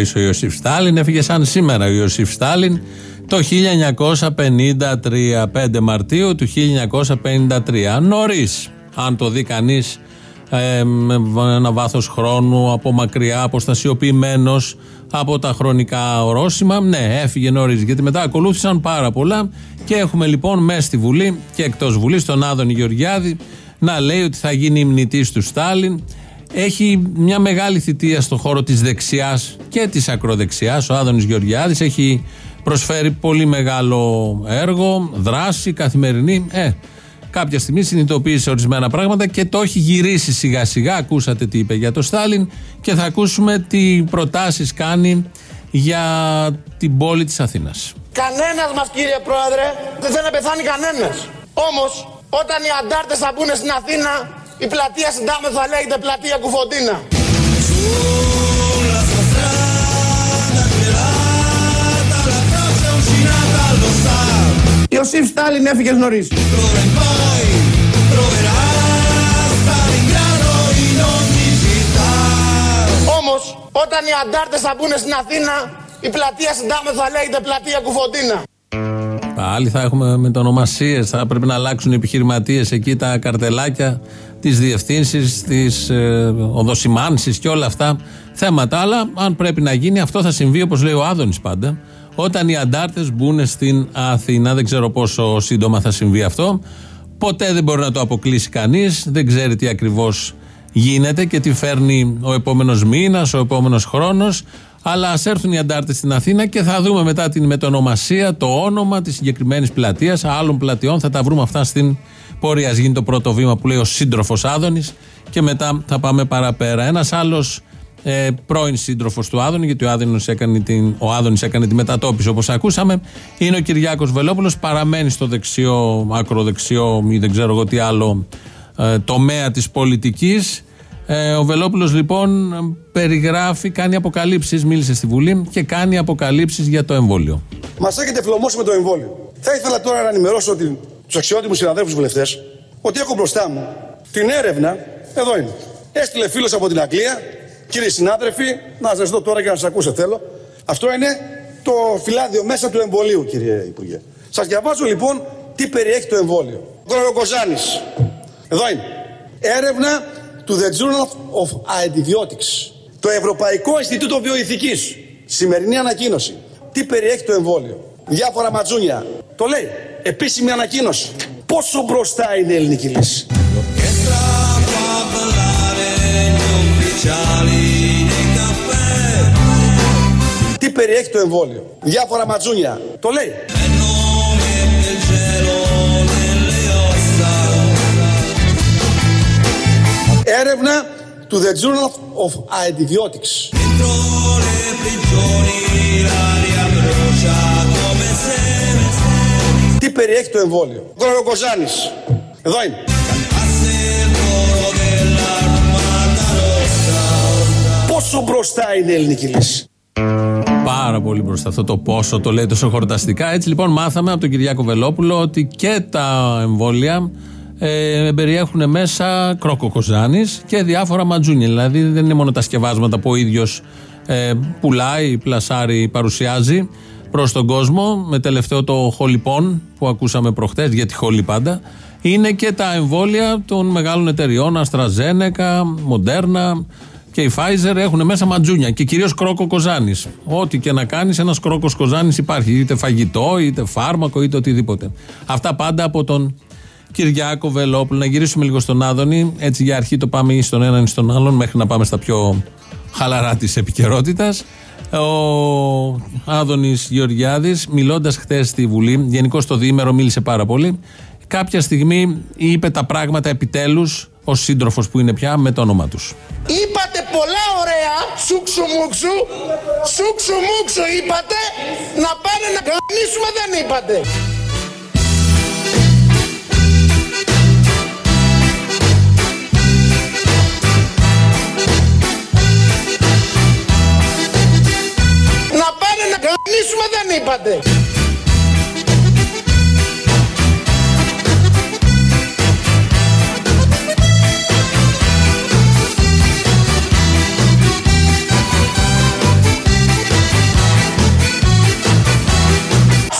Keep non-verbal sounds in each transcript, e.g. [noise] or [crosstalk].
Έφυγε νωρί ο Ιωσήφ Στάλιν, έφυγε σαν σήμερα ο Ιωσήφ Στάλιν το 1953, 5 Μαρτίου του 1953. Νωρίς, αν το δει κανείς με ένα βάθος χρόνου από μακριά, αποστασιοποιημένος από τα χρονικά ορόσημα. Ναι, έφυγε νωρίς, γιατί μετά ακολούθησαν πάρα πολλά και έχουμε λοιπόν μέσα στη Βουλή και εκτός Βουλής τον Άδωνη Γεωργιάδη να λέει ότι θα γίνει ημνητής του Στάλιν έχει μια μεγάλη θητεία στον χώρο της δεξιάς και της ακροδεξιάς. Ο Άδωνης Γεωργιάδης έχει προσφέρει πολύ μεγάλο έργο, δράση καθημερινή. Ε, κάποια στιγμή συνειδητοποίησε ορισμένα πράγματα και το έχει γυρίσει σιγά σιγά. Ακούσατε τι είπε για το Στάλιν και θα ακούσουμε τι προτάσεις κάνει για την πόλη της Αθήνας. Κανένας μας κύριε Πρόεδρε δεν θέλει να πεθάνει κανένας. Όμως όταν οι αντάρτες θα μπουν στην Αθήνα η πλατεία Συντάμε θα λέγεται πλατεία Κουφοντίνα. Sulla sua strada gelata la croce uncinata lo sa Ιωσήφ Στάλιν έφυγες νωρίς. D'ora in poi troverà Stalingrado in ogni città Όμως όταν οι αντάρτες θα μπουν στην Αθήνα η πλατεία Συντάμε θα λέγεται πλατεία Κουφοντίνα. Πάλι θα έχουμε μετονομασίε, θα πρέπει να αλλάξουν οι επιχειρηματίες εκεί τα καρτελάκια, τι διευθύνσει, τι ε, οδοσημάνσει και όλα αυτά θέματα. Αλλά αν πρέπει να γίνει, αυτό θα συμβεί όπως λέει ο Άδωνης πάντα. Όταν οι αντάρτες μπουν στην Αθήνα, δεν ξέρω πόσο σύντομα θα συμβεί αυτό. Ποτέ δεν μπορεί να το αποκλείσει κανείς, δεν ξέρει τι ακριβώς γίνεται και τι φέρνει ο επόμενος μήνας, ο επόμενος χρόνος. Αλλά ας έρθουν οι αντάρτες στην Αθήνα και θα δούμε μετά την μετονομασία, το όνομα της συγκεκριμένης πλατείας, άλλων πλατιών. Θα τα βρούμε αυτά στην πορείας. Ας γίνει το πρώτο βήμα που λέει ο σύντροφος Άδωνης και μετά θα πάμε παραπέρα. Ένας άλλος ε, πρώην σύντροφος του Άδωνη, γιατί ο Άδωνης έκανε, την, ο Άδωνης έκανε τη μετατόπιση όπως ακούσαμε, είναι ο Κυριάκος Βελόπουλος. Παραμένει στο δεξιό, ακροδεξιό ή δεν ξέρω εγώ τι άλλο ε, τομέα της πολιτικής. Ε, ο Βελόπουλος λοιπόν περιγράφει, κάνει αποκαλύψεις, μίλησε στη Βουλή και κάνει αποκαλύψεις για το εμβόλιο. Μας έχετε φλωμώσει με το εμβόλιο. Θα ήθελα τώρα να ενημερώσω τους αξιότιμους συναδέλφους βουλευτές ότι έχω μπροστά μου την έρευνα. Εδώ είναι. Έστειλε φίλος από την Αγγλία. Κύριοι συνάδελφοι, να σας δω τώρα και να σας ακούσω θέλω. Αυτό είναι το φυλάδιο μέσα του εμβολίου, κύριε Υπουργέ. Σας διαβάζω λοιπόν τι περιέχει το εμβόλιο. Κοζάνης. Εδώ είναι. Έρευνα του The Journal of Antibiotics. Το Ευρωπαϊκό Ινστιτούτο Βιοειθικής. Σημερινή ανακοίνωση. Τι περιέχει το εμβόλιο. Διάφορα ματζούνια. Το λέει. Επίσημη ανακοίνωση. Πόσο μπροστά είναι η ελληνική λύση. L'orchestra fa ballare gli ufficiali nei caffè Τι περιέχει το εμβόλιο. Διάφορα ματζούνια. Το λέει. e non mette il cielo nelle ossa Έρευνα του The Journal of Antibiotics. Τι περιέχει το εμβόλιο. Κοζάνης. Εδώ είναι. cantasse il coro dell'armata rossa Πόσο μπροστά είναι η ελληνική λύση; Πάρα πολύ μπροστά αυτό το πόσο το λέει τόσο χορταστικά. Έτσι λοιπόν μάθαμε από τον Κυριάκο Βελόπουλο ότι και τα εμβόλια ε, περιέχουν μέσα κρόκο κοζάνης και διάφορα ματζούνια. Δηλαδή δεν είναι μόνο τα σκευάσματα που ο ίδιος ε, πουλάει, πλασάρει, παρουσιάζει προς τον κόσμο. Με τελευταίο το χολιπών που ακούσαμε προχτές, γιατί χολί πάντα. Είναι και τα εμβόλια των μεγάλων εταιριών, Αστραζένεκα, Μοντέρνα και η Pfizer έχουν μέσα ματζούνια και κυρίως κρόκο κοζάνης. Ό,τι και να κάνεις, ένας κρόκος κοζάνης υπάρχει. Είτε φαγητό, είτε φάρμακο, είτε οτιδήποτε. Αυτά πάντα από τον Κυριάκο Βελόπουλο. Να γυρίσουμε λίγο στον Άδωνη. Έτσι για αρχή το πάμε ή στον έναν ή στον άλλον, μέχρι να πάμε στα πιο χαλαρά της επικαιρότητας. Ο Άδωνης Γεωργιάδης, μιλώντας χθες στη Βουλή, γενικώς το διήμερο μίλησε πάρα πολύ. Κάποια στιγμή είπε τα πράγματα επιτέλους ο σύντροφος που είναι πια με το όνομά τους. Είπατε πολλά ωραία, σούξου μουξου, σούξου μουξου είπατε, να πάνε να κανίσουμε δεν είπατε. Πάνε να κανίσουμε δεν είπατε.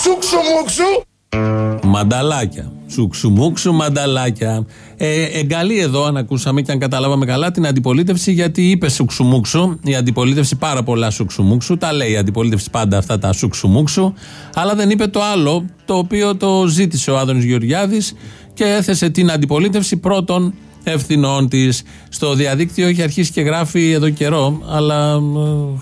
Σούξου μουξου. Μανταλάκια. Σουξουμούξου μανταλάκια. Ε, εγκαλεί εδώ, αν ακούσαμε και αν καταλάβαμε καλά, την αντιπολίτευση γιατί είπε σουξουμούξου. Η αντιπολίτευση πάρα πολλά σουξουμούξου. Τα λέει η αντιπολίτευση πάντα αυτά τα σουξουμούξου. Αλλά δεν είπε το άλλο, το οποίο το ζήτησε ο Άδωνης Γεωργιάδης και έθεσε την αντιπολίτευση πρώτον ευθυνών της. Στο διαδίκτυο έχει αρχίσει και γράφει εδώ καιρό, αλλά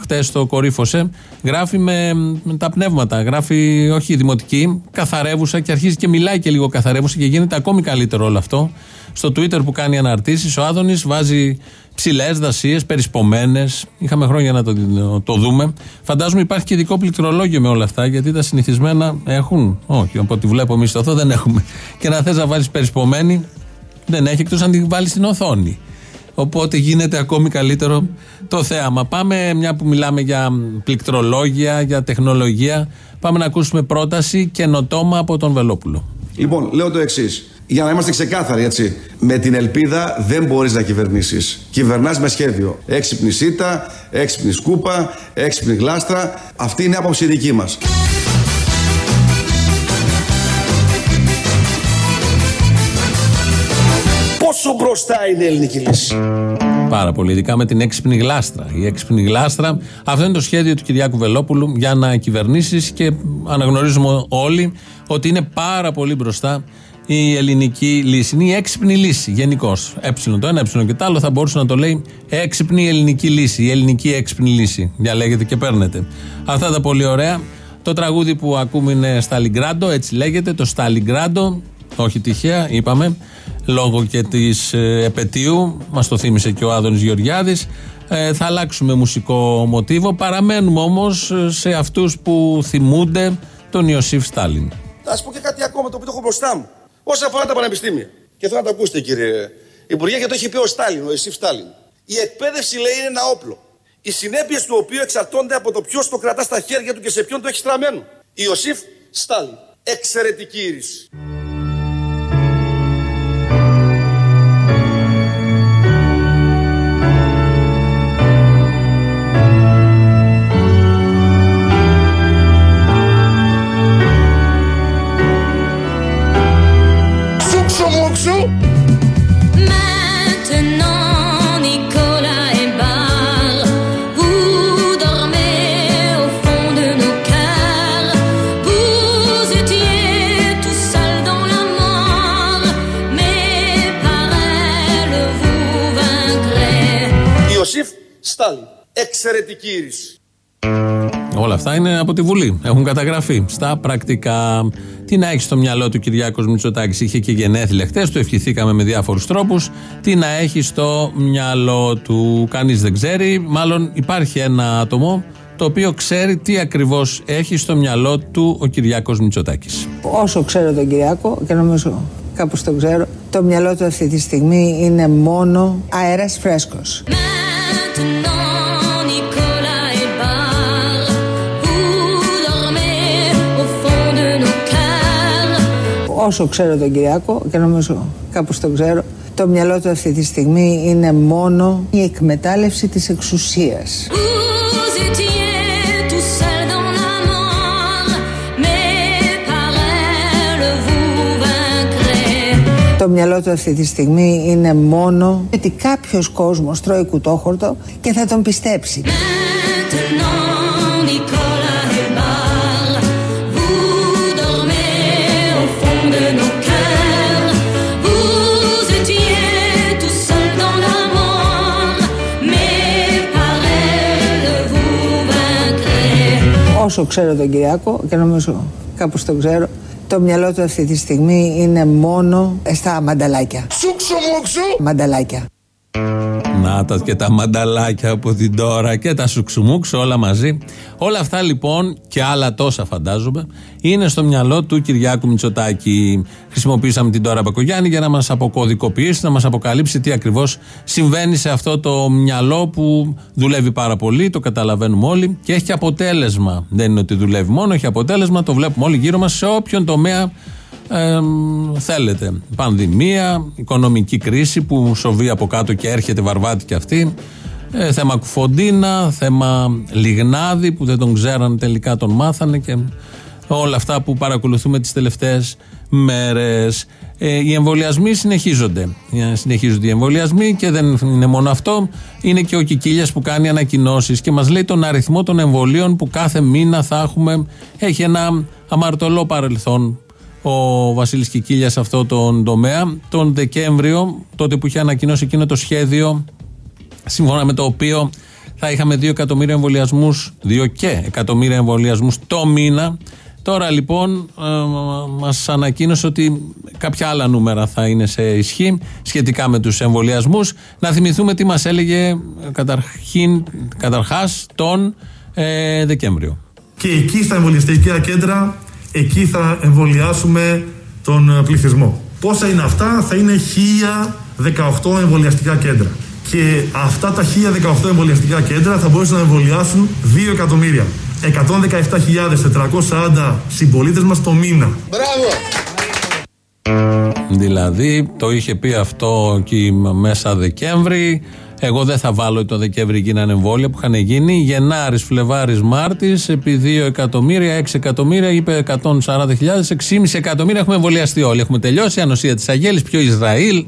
χτες το κορύφωσε. Γράφει με, με τα πνεύματα. Γράφει όχι δημοτική, καθαρεύουσα και αρχίζει και μιλάει και λίγο καθαρεύουσα και γίνεται ακόμη καλύτερο όλο αυτό. Στο Twitter που κάνει αναρτήσεις, ο Άδωνης βάζει ψηλές δασίες, περισπομένες. Είχαμε χρόνια να το, το δούμε. Φαντάζομαι υπάρχει και ειδικό πληκτρολόγιο με όλα αυτά, γιατί τα συνηθισμένα έχουν. Όχι, από ό,τι βλέπω εμείς εδώ δεν έχουμε. Και να θες να βάλεις περισπομένη, δεν έχει εκτός αν την βάλει στην οθόνη. Οπότε γίνεται ακόμη καλύτερο το θέαμα. Πάμε, μια που μιλάμε για πληκτρολόγια, για τεχνολογία, πάμε να ακούσουμε πρόταση καινοτόμα από τον Βελόπουλο. Λοιπόν, λέω το εξής. Για να είμαστε ξεκάθαροι, έτσι. Με την ελπίδα δεν μπορείς να κυβερνήσεις. Κυβερνάς με σχέδιο. Έξυπνη σίτα, έξυπνη σκούπα, έξυπνη γλάστρα. Αυτή είναι η άποψη δική μας. Πόσο μπροστά είναι η ελληνική λύση; Πάρα πολύ, ειδικά με την έξυπνη γλάστρα. Η έξυπνη γλάστρα, αυτό είναι το σχέδιο του Κυριάκου Βελόπουλου για να κυβερνήσεις και αναγνωρίζουμε όλοι ότι είναι πάρα πολύ μπροστά η ελληνική λύση. Είναι η έξυπνη λύση γενικώς. Ε το ένα, ε και το άλλο θα μπορούσε να το λέει έξυπνη ελληνική λύση. Η ελληνική έξυπνη λύση. Διαλέγετε και παίρνετε. Αυτά τα πολύ ωραία. Το τραγούδι που ακούμε είναι Σταλιγκράντο, έτσι λέγεται, το Σταλιγκράντο. Όχι τυχαία, είπαμε λόγω και της ε, επαιτίου, μας το θύμισε και ο Άδωνης Γεωργιάδης. Ε, θα αλλάξουμε μουσικό μοτίβο. Παραμένουμε όμως ε, σε αυτούς που θυμούνται τον Ιωσήφ Στάλιν. Θα σα πω και κάτι ακόμα το οποίο το έχω μπροστά μου. Όσον αφορά τα πανεπιστήμια. Και θέλω να το ακούσετε κύριε Υπουργέ, γιατί το έχει πει ο Στάλιν, ο Ιωσήφ Στάλιν. Η εκπαίδευση λέει είναι ένα όπλο. Οι συνέπειες του οποίου εξαρτώνται από το ποιος το κρατά στα χέρια του και σε ποιον το έχει στραμμένο. Ιωσήφ Στάλιν. Εξαιρετική είδηση. Στάλιν. Εξαιρετική είδηση. Όλα αυτά είναι από τη Βουλή. Έχουν καταγραφεί στα πρακτικά. Τι να έχει στο μυαλό του Κυριάκος Μητσοτάκης; Είχε και γενέθλια χτε, του ευχηθήκαμε με διάφορους τρόπους. Τι να έχει στο μυαλό του; Κανείς δεν ξέρει. Μάλλον υπάρχει ένα άτομο το οποίο ξέρει τι ακριβώς έχει στο μυαλό του ο Κυριάκος Μητσοτάκης. Όσο ξέρω τον Κυριάκο και νομίζω κάπως τον ξέρω, το μυαλό του αυτή τη στιγμή είναι μόνο αέρας φρέσκος. Όσο ξέρω τον Κυριάκο και νομίζω κάπως τον ξέρω, το μυαλό του αυτή τη στιγμή είναι μόνο η εκμετάλλευση της εξουσίας. Vous étiez tout seul dans la mort, mais par elle vous vaincrez. Το μυαλό του αυτή τη στιγμή είναι μόνο ότι κάποιος κόσμος τρώει κουτόχορτο και θα τον πιστέψει. Όσο ξέρω τον Κυριάκο και νομίζω κάπως τον ξέρω, Το μυαλό του αυτή τη στιγμή είναι μόνο στα μανταλάκια. Σούξου μουξου. Μανταλάκια. Να τα και τα μανταλάκια από την τώρα και τα σουξουμούξ όλα μαζί. Όλα αυτά λοιπόν και άλλα τόσα φαντάζομαι είναι στο μυαλό του Κυριάκου Μητσοτάκη. Χρησιμοποίησαμε την τώρα Μπακογιάννη για να μας αποκωδικοποιήσει, να μας αποκαλύψει τι ακριβώς συμβαίνει σε αυτό το μυαλό που δουλεύει πάρα πολύ, το καταλαβαίνουμε όλοι και έχει και αποτέλεσμα. Δεν είναι ότι δουλεύει μόνο, έχει αποτέλεσμα, το βλέπουμε όλοι γύρω μας σε όποιον τομέα ε, θέλετε. Πανδημία, οικονομική κρίση που σοβεί από κάτω και έρχεται βαρβάτη και αυτή. Ε, θέμα κουφοντίνα, θέμα λιγνάδι που δεν τον ξέραν τελικά τον μάθανε και όλα αυτά που παρακολουθούμε τις τελευταίες μέρες. Ε, οι εμβολιασμοί συνεχίζονται. Ε, Συνεχίζονται οι εμβολιασμοί και δεν είναι μόνο αυτό. Είναι και ο Κικίλιας που κάνει ανακοινώσεις και μας λέει τον αριθμό των εμβολίων που κάθε μήνα θα έχουμε. Έχει ένα αμαρτωλό παρελθόν ο Βασίλης Κικίλιας σε αυτό τον τομέα. Τον Δεκέμβριο, τότε που είχε ανακοινώσει εκείνο το σχέδιο, σύμφωνα με το οποίο θα είχαμε 2 εκατομμύρια εμβολιασμούς, 2 και εκατομμύρια εμβολιασμούς το μήνα. Τώρα λοιπόν ε, μας ανακοίνωσε ότι κάποια άλλα νούμερα θα είναι σε ισχύ σχετικά με τους εμβολιασμούς. Να θυμηθούμε τι μας έλεγε ε, καταρχήν, καταρχάς τον ε, Δεκέμβριο. και εκεί στα εμβολιαστικά κέντρα, εκεί θα εμβολιάσουμε τον ε, πληθυσμό. Πόσα είναι αυτά, θα είναι 1018 εμβολιαστικά κέντρα. Και αυτά τα 1018 εμβολιαστικά κέντρα θα μπορούσαν να εμβολιάσουν 2 εκατομμύρια. 117.440 συμπολίτες μας το μήνα. Μπράβο. Δηλαδή το είχε πει αυτό εκεί μέσα Δεκέμβρη. Εγώ δεν θα βάλω το Δεκέμβρη γίνανε εμβόλια που είχαν γίνει. Γενάρης, Φλεβάρης, Μάρτης, επί 2 εκατομμύρια, 6 εκατομμύρια, είπε 140.000, 6,5 εκατομμύρια έχουμε εμβολιαστεί όλοι. Έχουμε τελειώσει. Ανοσία της Αγέλη, πιο Ισραήλ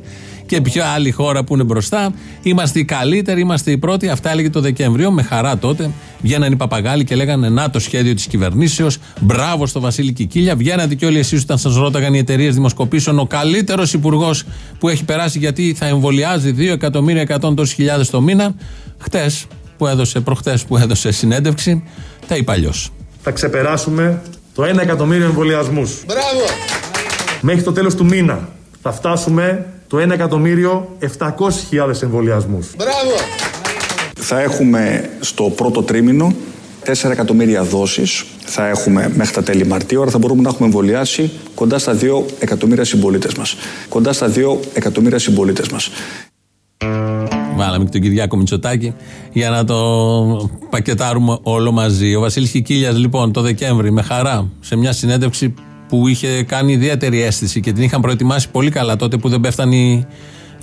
και πιο άλλη χώρα που είναι μπροστά. Είμαστε οι καλύτεροι, είμαστε οι πρώτοι. Αυτά έλεγε το Δεκέμβριο. Με χαρά τότε βγαίναν οι παπαγάλοι και λέγανε Να το σχέδιο της κυβερνήσεως. Μπράβο στο Βασίλη Κικίλια. Βγαίνατε και όλοι εσείς όταν σας ρώταγαν οι εταιρείες δημοσκοπήσεων. Ο καλύτερος υπουργός που έχει περάσει γιατί θα εμβολιάζει 2 εκατομμύρια 100 τόσε χιλιάδες το μήνα. Χτες που έδωσε, προχτές που έδωσε συνέντευξη, τα είπε αλλιώς. Θα ξεπεράσουμε το 1 εκατομμύριο εμβολιασμούς. Μπράβο. Μέχρι το τέλος του μήνα θα φτάσουμε το 1 εκατομμύριο 700.000 εμβολιασμούς. Μπράβο. Θα έχουμε στο πρώτο τρίμηνο 4 εκατομμύρια δόσεις. Θα έχουμε μέχρι τα τέλη Μαρτίου, άρα θα μπορούμε να έχουμε εμβολιάσει κοντά στα 2 εκατομμύρια συμπολίτες μας. Κοντά στα 2 εκατομμύρια συμπολίτες μας. Βάλαμε και τον Κυριάκο Μητσοτάκη για να το πακετάρουμε όλο μαζί. Ο Βασίλης Κικίλιας, λοιπόν, το Δεκέμβρη, με χαρά, σε μια συνέντευξη που είχε κάνει ιδιαίτερη αίσθηση και την είχαν προετοιμάσει πολύ καλά τότε που δεν πέφτανε οι-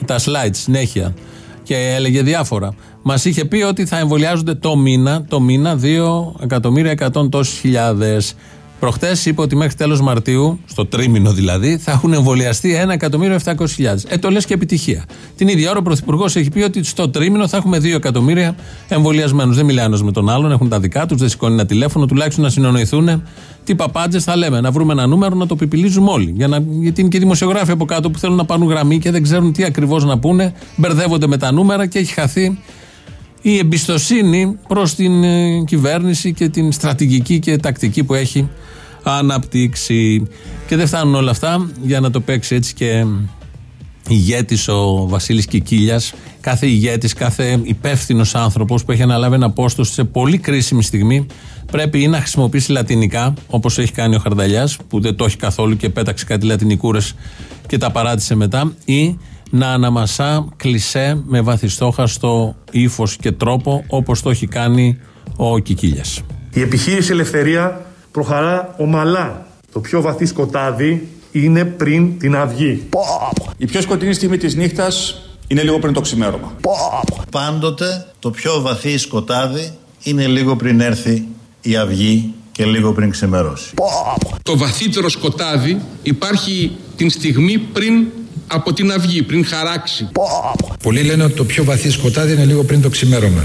τα slides συνέχεια και έλεγε διάφορα. Μας είχε πει ότι θα εμβολιάζονται το μήνα, το μήνα 2 εκατομμύρια 100 τόσες χιλιάδες. Προχτές είπε ότι μέχρι τέλος Μαρτίου, στο τρίμηνο δηλαδή, θα έχουν εμβολιαστεί 1 εκατομμύριο 700 χιλιάδες. Ε, το λες και επιτυχία. Την ίδια ώρα ο Πρωθυπουργός έχει πει ότι στο τρίμηνο θα έχουμε 2 εκατομμύρια εμβολιασμένους. Δεν μιλάνε ένας με τον άλλον, έχουν τα δικά τους, δεν σηκώνει ένα τηλέφωνο, τουλάχιστον να συνονοηθούν. Τι παπάντζες θα λέμε, να βρούμε ένα νούμερο να το πιπιλίζουμε όλοι. Για να, γιατί είναι και δημοσιογράφοι από κάτω που θέλουν να πάρουν γραμμή και δεν ξέρουν τι ακριβώς να πούνε, μπερδεύονται με τα νούμερα και έχει χαθεί η εμπιστοσύνη προς την ε, κυβέρνηση και την στρατηγική και τακτική που έχει αναπτύξει. Και δεν φτάνουν όλα αυτά για να το παίξει έτσι και ηγέτης ο Βασίλης Κικίλιας κάθε ηγέτης, κάθε υπεύθυνος άνθρωπος που έχει αναλάβει ένα πόστο σε πολύ κρίσιμη στιγμή πρέπει ή να χρησιμοποιήσει λατινικά όπως έχει κάνει ο Χαρδαλιάς που δεν το έχει καθόλου και πέταξε κάτι λατινικούρες και τα παράτησε μετά ή να αναμασά κλισέ με βαθιστόχαστο ύφος και τρόπο όπως το έχει κάνει ο Κικίλιας. Η επιχείρηση Ελευθερία προχαρά ομαλά. Το πιο βαθύ σκοτάδι είναι πριν την αυγή. Η πιο σκοτεινή στιγμή της νύχτας είναι λίγο πριν το ξημέρωμα. Πάντοτε το πιο βαθύ σκοτάδι είναι λίγο πριν έρθει η αυγή και λίγο πριν ξημερώσει. Το βαθύτερο σκοτάδι υπάρχει την στιγμή πριν από την αυγή, πριν χαράξει. Πολλοί λένε ότι το πιο βαθύ σκοτάδι είναι λίγο πριν το ξημέρωμα.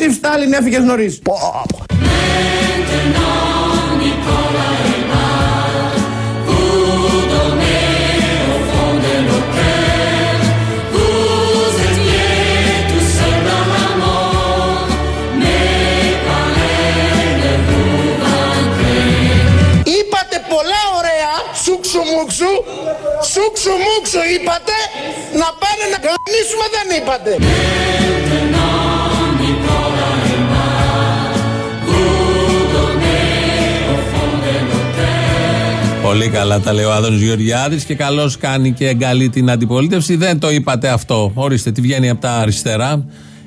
Ιωσήφ Στάλιν έφυγες νωρίς. σουξουμούξου, σουξουμούξου είπατε, να πάνε να κανονίσουμε δεν είπατε. Πολύ καλά τα λέει ο Άδωνο Γεωργιάδης και καλώς κάνει και εγκαλεί την αντιπολίτευση. Δεν το είπατε αυτό. Ορίστε, τι βγαίνει από τα αριστερά;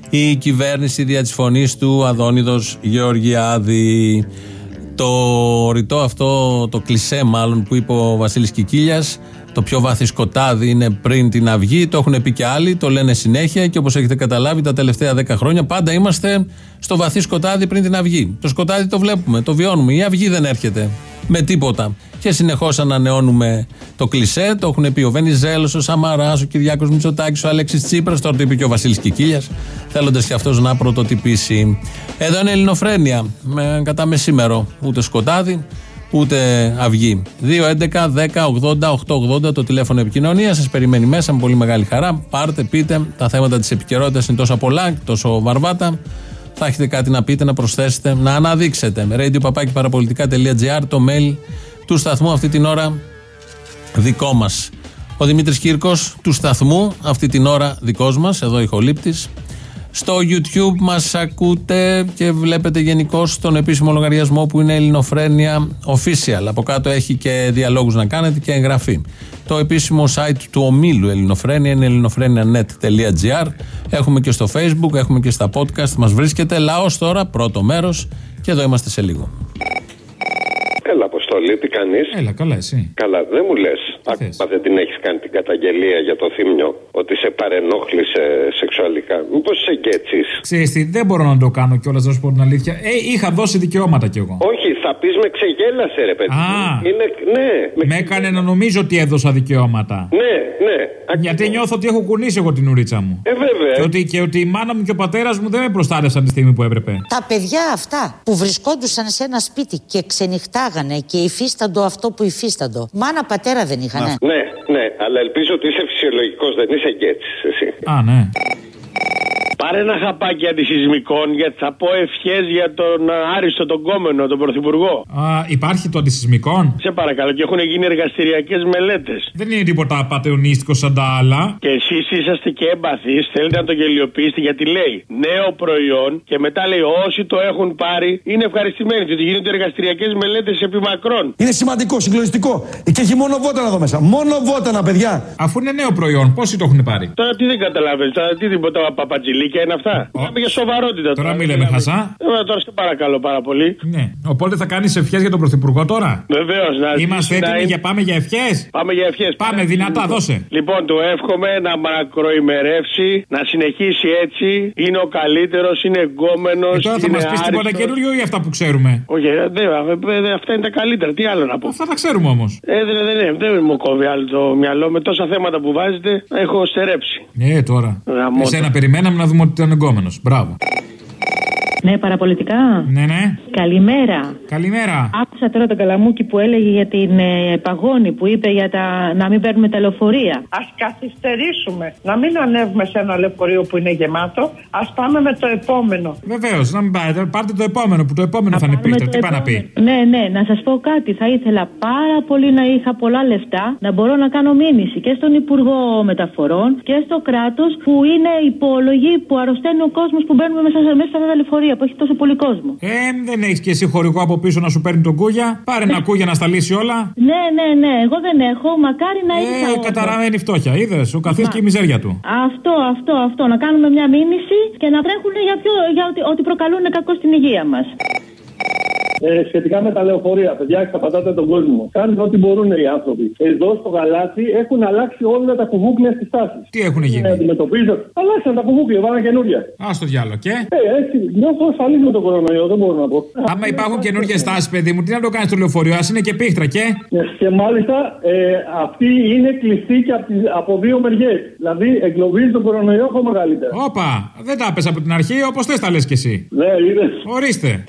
Η κυβέρνηση δια της φωνής του Αδόνιδος Γεωργιάδη. Το ρητό αυτό, το κλισέ μάλλον που είπε ο Βασίλης Κικίλιας, το πιο βάθη σκοτάδι είναι πριν την αυγή. Το έχουν πει και άλλοι, το λένε συνέχεια και όπως έχετε καταλάβει τα τελευταία 10 χρόνια πάντα είμαστε στο βαθύ σκοτάδι πριν την αυγή. Το σκοτάδι το βλέπουμε, το βιώνουμε. Η αυγή δεν έρχεται με τίποτα. Και συνεχώς ανανεώνουμε το κλισέ. Το έχουν πει ο Βενιζέλος, ο Σαμαράς, ο Κυριάκος Μητσοτάκης, ο Αλέξης Τσίπρας. Τώρα το είπε και ο Βασίλης Κικίλιας, θέλοντας και αυτός να πρωτοτυπήσει. Εδώ είναι Ελληνοφρένεια. Με, κατά μεσήμερο. Ούτε σκοτάδι, ούτε αυγή. 2.11.10.80.880 το τηλέφωνο επικοινωνία. Σας περιμένει μέσα με πολύ μεγάλη χαρά. Πάρτε, πείτε. Τα θέματα της επικαιρότητας είναι τόσο πολλά, τόσο βαρβάτα. Θα έχετε κάτι να πείτε, να προσθέσετε, να αναδείξετε. radio το mail του σταθμού αυτή την ώρα δικό μας. Ο Δημήτρης Κύρκος του σταθμού αυτή την ώρα δικός μας, εδώ ηχολήπτη. Στο YouTube μας ακούτε και βλέπετε γενικώ τον επίσημο λογαριασμό που είναι Ελληνοφρένια Official. Από κάτω έχει και διαλόγους να κάνετε και εγγραφή. Το επίσημο site του ομίλου Ελληνοφρένια είναι ελληνοφρένια.net.gr. Έχουμε και στο Facebook, έχουμε και στα podcast. Μας βρίσκεται λαός τώρα, πρώτο μέρος και εδώ είμαστε σε λίγο. Έλα, Αποστολή, τι κάνεις; Έλα, καλά, εσύ. Καλά, δεν μου λες. Άκουπα δεν την έχεις κάνει την καταγγελία για το θύμιο ότι σε παρενόχλησε σεξουαλικά. Μήπως σε γκέτσι. Ξέρεις τι, δεν μπορώ να το κάνω κιόλας, να σου πω την αλήθεια. Ε, είχα δώσει δικαιώματα κι εγώ. Όχι, θα πεις με ξεγέλασε, ρε παιδί. Α. Είναι, ναι, με... Με έκανε να νομίζω ότι έδωσα δικαιώματα. ναι, ναι. Γιατί νιώθω ότι έχω κουνήσει εγώ την ουρίτσα μου. Ε, βέβαια. Και ότι, και ότι η μάνα μου και ο πατέρας μου δεν με προστάτευσαν τη στιγμή που έπρεπε. Τα παιδιά αυτά που βρισκόντουσαν σε ένα σπίτι και ξενυχτάγανε και υφίσταντο αυτό που υφίσταντο. Μάνα πατέρα δεν είχανε. Ναι, ναι, αλλά ελπίζω ότι είσαι φυσιολογικός, δεν είσαι γκέτσι εσύ. Α, ναι. Πάρε ένα χαπάκι αντισυσμικών γιατί θα πω ευχές για τον α, Άριστο τον Κόμενο, τον Πρωθυπουργό. Α, υπάρχει το αντισυσμικών; Σε παρακαλώ, και έχουν γίνει εργαστηριακές μελέτες. Δεν είναι τίποτα πατεωνίστικο σαν τα άλλα. Και εσείς είσαστε και εμπαθείς, θέλετε να το γελιοποιήσετε γιατί λέει νέο προϊόν και μετά λέει όσοι το έχουν πάρει είναι ευχαριστημένοι. Διότι γίνονται εργαστηριακές μελέτες επί μακρόν. Είναι σημαντικό, συγκλονιστικό. Και έχει μόνο βότανα εδώ μέσα. Μόνο βότανα, παιδιά. Αφού είναι νέο προϊόν, πόσοι το έχουν πάρει; Τώρα τι δεν καταλαβαίνεις, τώρα τι τίποτα παπατζηλίκια είναι αυτά. Μιλάμε για σοβαρότητα Τώρα μην λέμε χασά. Ε, τώρα σε παρακαλώ πάρα πολύ. Ναι. Οπότε θα κάνεις ευχές για τον Πρωθυπουργό τώρα; Βεβαίως, να Είμαστε ζήσει να έτοιμοι είναι- για πάμε για ευχές; Πάμε για ευχές. Πάμε δυνατά, δώσε. Λοιπόν, του εύχομαι να μακροημερεύσει, να συνεχίσει έτσι. Είναι ο καλύτερος, είναι εγκόμενος. Ε, τώρα θα μας πεις τίποτα καινούριο ή αυτά που ξέρουμε; Όχι, ε, δεν, ε, ε, αυτά είναι τα καλύτερα. Τι άλλο να πω; Αυτά τα ξέρουμε όμως. Ε, δεν, δεν, δεν, δεν μου κόβει άλλο το μυαλό. Με τόσα θέματα που βάζετε, έχω στερέψει. Ε, τώρα. Γαμώτο. Εσένα περιμέναμε να δούμε ότι ήταν εγκόμενος. Μπράβο. Ναι, παραπολιτικά. Ναι, ναι. Καλημέρα. Καλημέρα. Άκουσα τώρα τον Καλαμούκη που έλεγε για την ε, παγόνη που είπε για τα, να μην παίρνουμε τα λεωφορεία. Α καθυστερήσουμε. Να μην ανέβουμε σε ένα λεωφορείο που είναι γεμάτο. Α πάμε με το επόμενο. Βεβαίως, να μην πάρετε. Πάρτε το επόμενο που το επόμενο θα είναι πίστα. Τι πάει να πει; Ναι, ναι, να σας πω κάτι. Θα ήθελα πάρα πολύ να είχα πολλά λεφτά να μπορώ να κάνω μήνυση και στον Υπουργό Μεταφορών και στο κράτος που είναι υπόλογοι που αρρωσταίνει ο κόσμος που μπαίνουμε μέσα, μέσα σε αυτά τα λεωφορεία που έχει τόσο πολύ κόσμο. Ε, δεν έχεις και εσύ χορηγό από πίσω να σου παίρνει τον κούγια. Πάρε ένα κούγια να στα λύσει όλα. Ναι, ναι, ναι, εγώ δεν έχω. Μακάρι να είχα. Ε, όμως. καταραμένη φτώχεια. Είδες, ο καθένας και η μιζέρια του. Αυτό, αυτό, αυτό. Να κάνουμε μια μήνυση και να τρέχουν για, ποιο, για ότι, ότι προκαλούν κακό στην υγεία μας. Ε, σχετικά με τα λεωφορεία, παιδιά, εξαπατάτε τον κόσμο. Κάνουν ό,τι μπορούν οι άνθρωποι. Εδώ στο γαλάτι έχουν αλλάξει όλα τα κουβούκλια στις τάσεις. Τι έχουν γίνει; Ε, αντιμετωπίζω. Αλλάξαν τα κουβούκλια, βάλαν καινούρια. Α το διάλογο και; Ε, έτσι, νιώθω ασφαλής με τον κορονοϊό, δεν μπορώ να πω. Άμα υπάρχουν καινούργιε τάσεις, παιδί μου, τι να το κάνεις στο λεωφορείο, ας είναι και πίχτρα και; Ε, Και μάλιστα ε, αυτή είναι κλειστή και από, τις- από δύο μεριές. Δηλαδή εγκλωβίζει τον κορονοϊό ακόμα μεγαλύτερα. Όπα, δεν τα πες από την αρχή, όπως θες τα λες κι εσύ. Ναι, είδες. Ορίστε.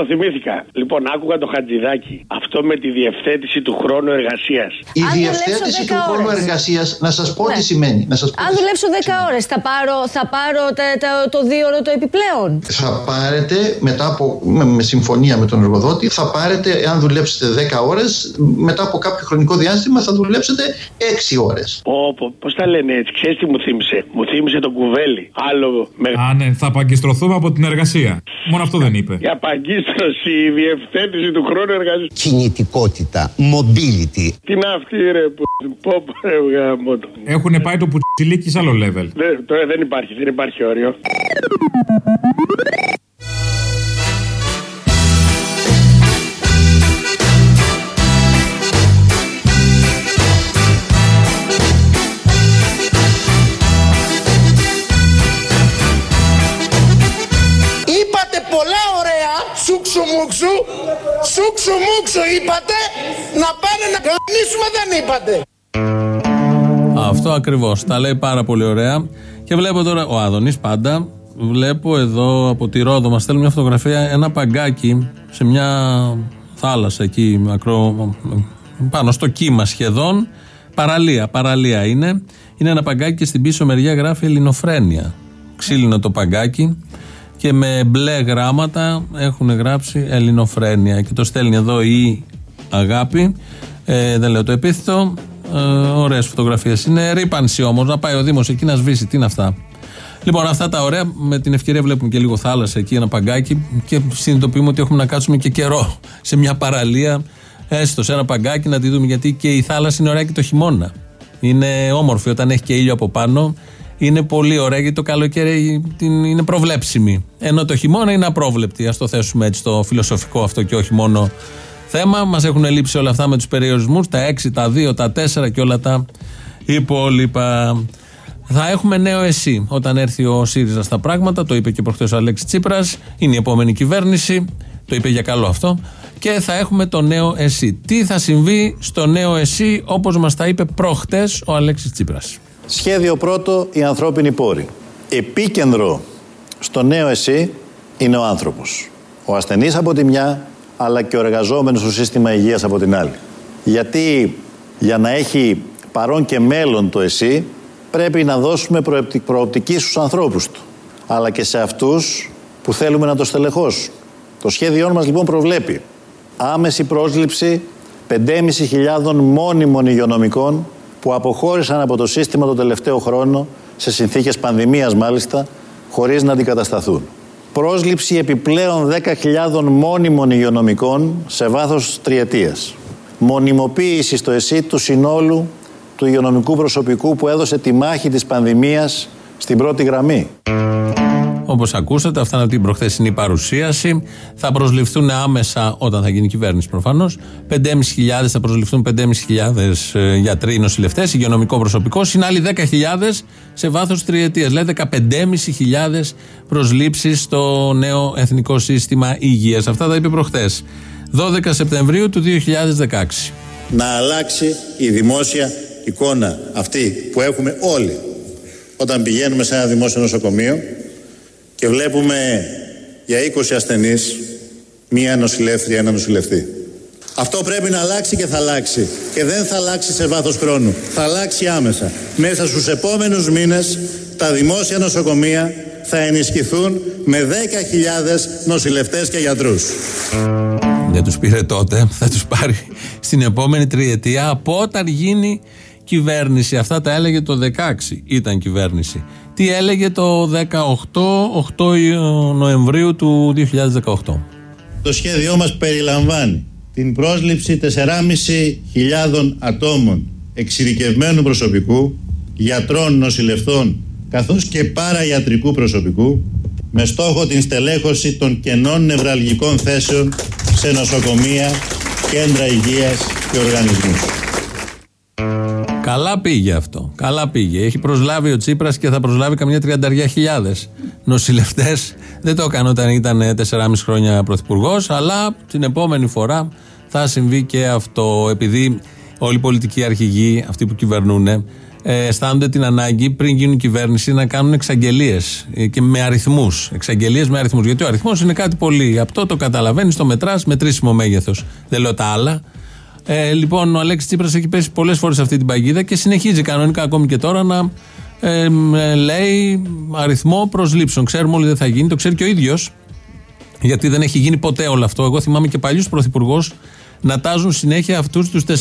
Το θυμήθηκα. Λοιπόν, άκουγα το Χατζηδάκι. Αυτό με τη διευθέτηση του χρόνου εργασίας. Η διευθέτηση του χρόνου εργασίας, να σας πω Ναι. τι σημαίνει. Να σας πω Αν τι δουλέψω 10 ώρες, θα πάρω, θα πάρω τα- τα- το δύο ώρο το επιπλέον; θα πάρετε μετά από με, με συμφωνία με τον εργοδότη θα πάρετε εάν δουλέψετε 10 ώρες μετά από κάποιο χρονικό διάστημα θα δουλέψετε 6 ώρες Πώς τα λένε έτσι, ξέρεις τι μου θύμισε; Μου θύμισε τον κουβέλι. Άλλο με. Α, ναι, θα απαγκιστρωθούμε από την εργασία. Μόνο αυτό δεν είπε. Η απαγκίστρωση, η διευθέτηση του χρόνου εργασίας. Κινητικότητα, mobility. Τι είναι αυτή, ρε, που. Πω, πω, ρε, γάμο το. Έχουν πάει το πουτσιλίκι σε άλλο level. Δεν, τώρα δεν υπάρχει, δεν υπάρχει όριο. Σούξου μουξου είπατε, να πάνε να κανίσουμε δεν είπατε. Αυτό ακριβώς. Τα λέει πάρα πολύ ωραία. Και βλέπω τώρα, ο Άδωνης πάντα, βλέπω εδώ από τη Ρόδο, μας στέλνει μια φωτογραφία, ένα παγκάκι σε μια θάλασσα εκεί, μακρό, πάνω στο κύμα σχεδόν. Παραλία, παραλία είναι. Είναι ένα παγκάκι και στην πίσω μεριά γράφει Ελληνοφρένεια. Ξύλινο το παγκάκι και με μπλε γράμματα έχουν γράψει Ελληνοφρένεια. Και το στέλνει εδώ η Αγάπη. Ε, δεν λέω το επίθετο. Ε, Ωραίες φωτογραφίες είναι. Ρήπανση όμως. Να πάει ο Δήμος εκεί να σβήσει. Τι είναι αυτά; Λοιπόν, αυτά τα ωραία. Με την ευκαιρία βλέπουμε και λίγο θάλασσα εκεί, ένα παγκάκι. Και συνειδητοποιούμε ότι έχουμε να κάτσουμε και καιρό σε μια παραλία. Έστω σε ένα παγκάκι να τη δούμε. Γιατί και η θάλασσα είναι ωραία και το χειμώνα. Είναι όμορφη όταν έχει και ήλιο από πάνω. Είναι πολύ ωραία γιατί το καλοκαίρι την- είναι προβλέψιμη. Ενώ το χειμώνα είναι απρόβλεπτη. Α το θέσουμε έτσι το φιλοσοφικό αυτό και όχι μόνο θέμα. Μας έχουν λείψει όλα αυτά με τους περιορισμούς, τα 6, τα 2, τα 4 και όλα τα υπόλοιπα. Θα έχουμε νέο εσύ όταν έρθει ο ΣΥΡΙΖΑ στα πράγματα. Το είπε και προχθές ο Αλέξης Τσίπρας. Είναι η επόμενη κυβέρνηση. Το είπε για καλό αυτό. Και θα έχουμε το νέο εσύ. Τι θα συμβεί στο νέο εσύ, όπως μας τα είπε προχτέ ο Αλέξης Τσίπρας. Σχέδιο πρώτο, οι ανθρώπινοι πόροι. Επίκεντρο στο νέο εσύ είναι ο άνθρωπος. Ο ασθενής από τη μια, αλλά και ο εργαζόμενος στο σύστημα υγείας από την άλλη. Γιατί για να έχει παρόν και μέλλον το εσύ, πρέπει να δώσουμε προεπτι- προοπτική στους ανθρώπους του, αλλά και σε αυτούς που θέλουμε να το στελεχώσουν. Το σχέδιό μας λοιπόν προβλέπει άμεση πρόσληψη 5.500 μόνιμων υγειονομικών που αποχώρησαν από το σύστημα το τελευταίο χρόνο, σε συνθήκες πανδημίας μάλιστα, χωρίς να αντικατασταθούν. Πρόσληψη επιπλέον 10.000 μόνιμων υγειονομικών σε βάθος τριετίας. Μονιμοποίηση στο ΕΣΥ του συνόλου του υγειονομικού προσωπικού που έδωσε τη μάχη της πανδημίας στην πρώτη γραμμή. Όπως ακούσατε, αυτά είναι από την προχθέσινη παρουσίαση. Θα προσληφθούν άμεσα, όταν θα γίνει η κυβέρνηση προφανώς, 5.500 θα προσληφθούν 5.500 ε, γιατροί, νοσηλευτές, υγειονομικό προσωπικό, συν άλλοι 10.000 σε βάθος τριετίας. Δηλαδή 15.500 προσλήψεις στο νέο εθνικό σύστημα υγείας. Αυτά τα είπε προχθές. 12 Σεπτεμβρίου του 2016. να αλλάξει η δημόσια εικόνα αυτή που έχουμε όλοι όταν πηγαίνουμε σε ένα δημόσιο νοσοκομείο και βλέπουμε για 20 ασθενείς μία νοσηλεύτρια, ένα νοσηλευτή. Αυτό πρέπει να αλλάξει και θα αλλάξει. Και δεν θα αλλάξει σε βάθος χρόνου. Θα αλλάξει άμεσα. Μέσα στους επόμενους μήνες τα δημόσια νοσοκομεία θα ενισχυθούν με 10.000 νοσηλευτές και γιατρούς. Δεν τους πήρε τότε, θα τους πάρει στην επόμενη τριετία από όταν γίνει κυβέρνηση. Αυτά τα έλεγε το 16, ήταν κυβέρνηση. Τι έλεγε το 18, 8 Νοεμβρίου του 2018. Το σχέδιό μας περιλαμβάνει την πρόσληψη 4.500 ατόμων εξειδικευμένου προσωπικού, γιατρών, νοσηλευτών, καθώς και παραϊατρικού προσωπικού, με στόχο την στελέχωση των κενών νευραλγικών θέσεων σε νοσοκομεία, κέντρα υγείας και οργανισμούς. Καλά πήγε αυτό. Καλά πήγε. Έχει προσλάβει ο Τσίπρας και θα προσλάβει καμιά τριανταριά χιλιάδες νοσηλευτές. Δεν το έκανε όταν ήταν 4,5 χρόνια πρωθυπουργός, αλλά την επόμενη φορά θα συμβεί και αυτό. Επειδή όλοι οι πολιτικοί αρχηγοί, αυτοί που κυβερνούν, ε, αισθάνονται την ανάγκη πριν γίνουν κυβέρνηση να κάνουν εξαγγελίες και με αριθμούς. Εξαγγελίες με αριθμούς. Γιατί ο αριθμός είναι κάτι πολύ απτό, το καταλαβαίνεις, το μετράς, μετρήσιμο μέγεθος. Δεν λέω τα άλλα. Ε, λοιπόν, ο Αλέξης Τσίπρας έχει πέσει πολλές φορές σε αυτή την παγίδα και συνεχίζει κανονικά ακόμη και τώρα να ε, ε, λέει αριθμό προσλήψεων. Ξέρουμε όλοι δεν θα γίνει, το ξέρει και ο ίδιος. Γιατί δεν έχει γίνει ποτέ όλο αυτό. Εγώ θυμάμαι και παλιούς πρωθυπουργούς να τάζουν συνέχεια αυτούς τους 4.500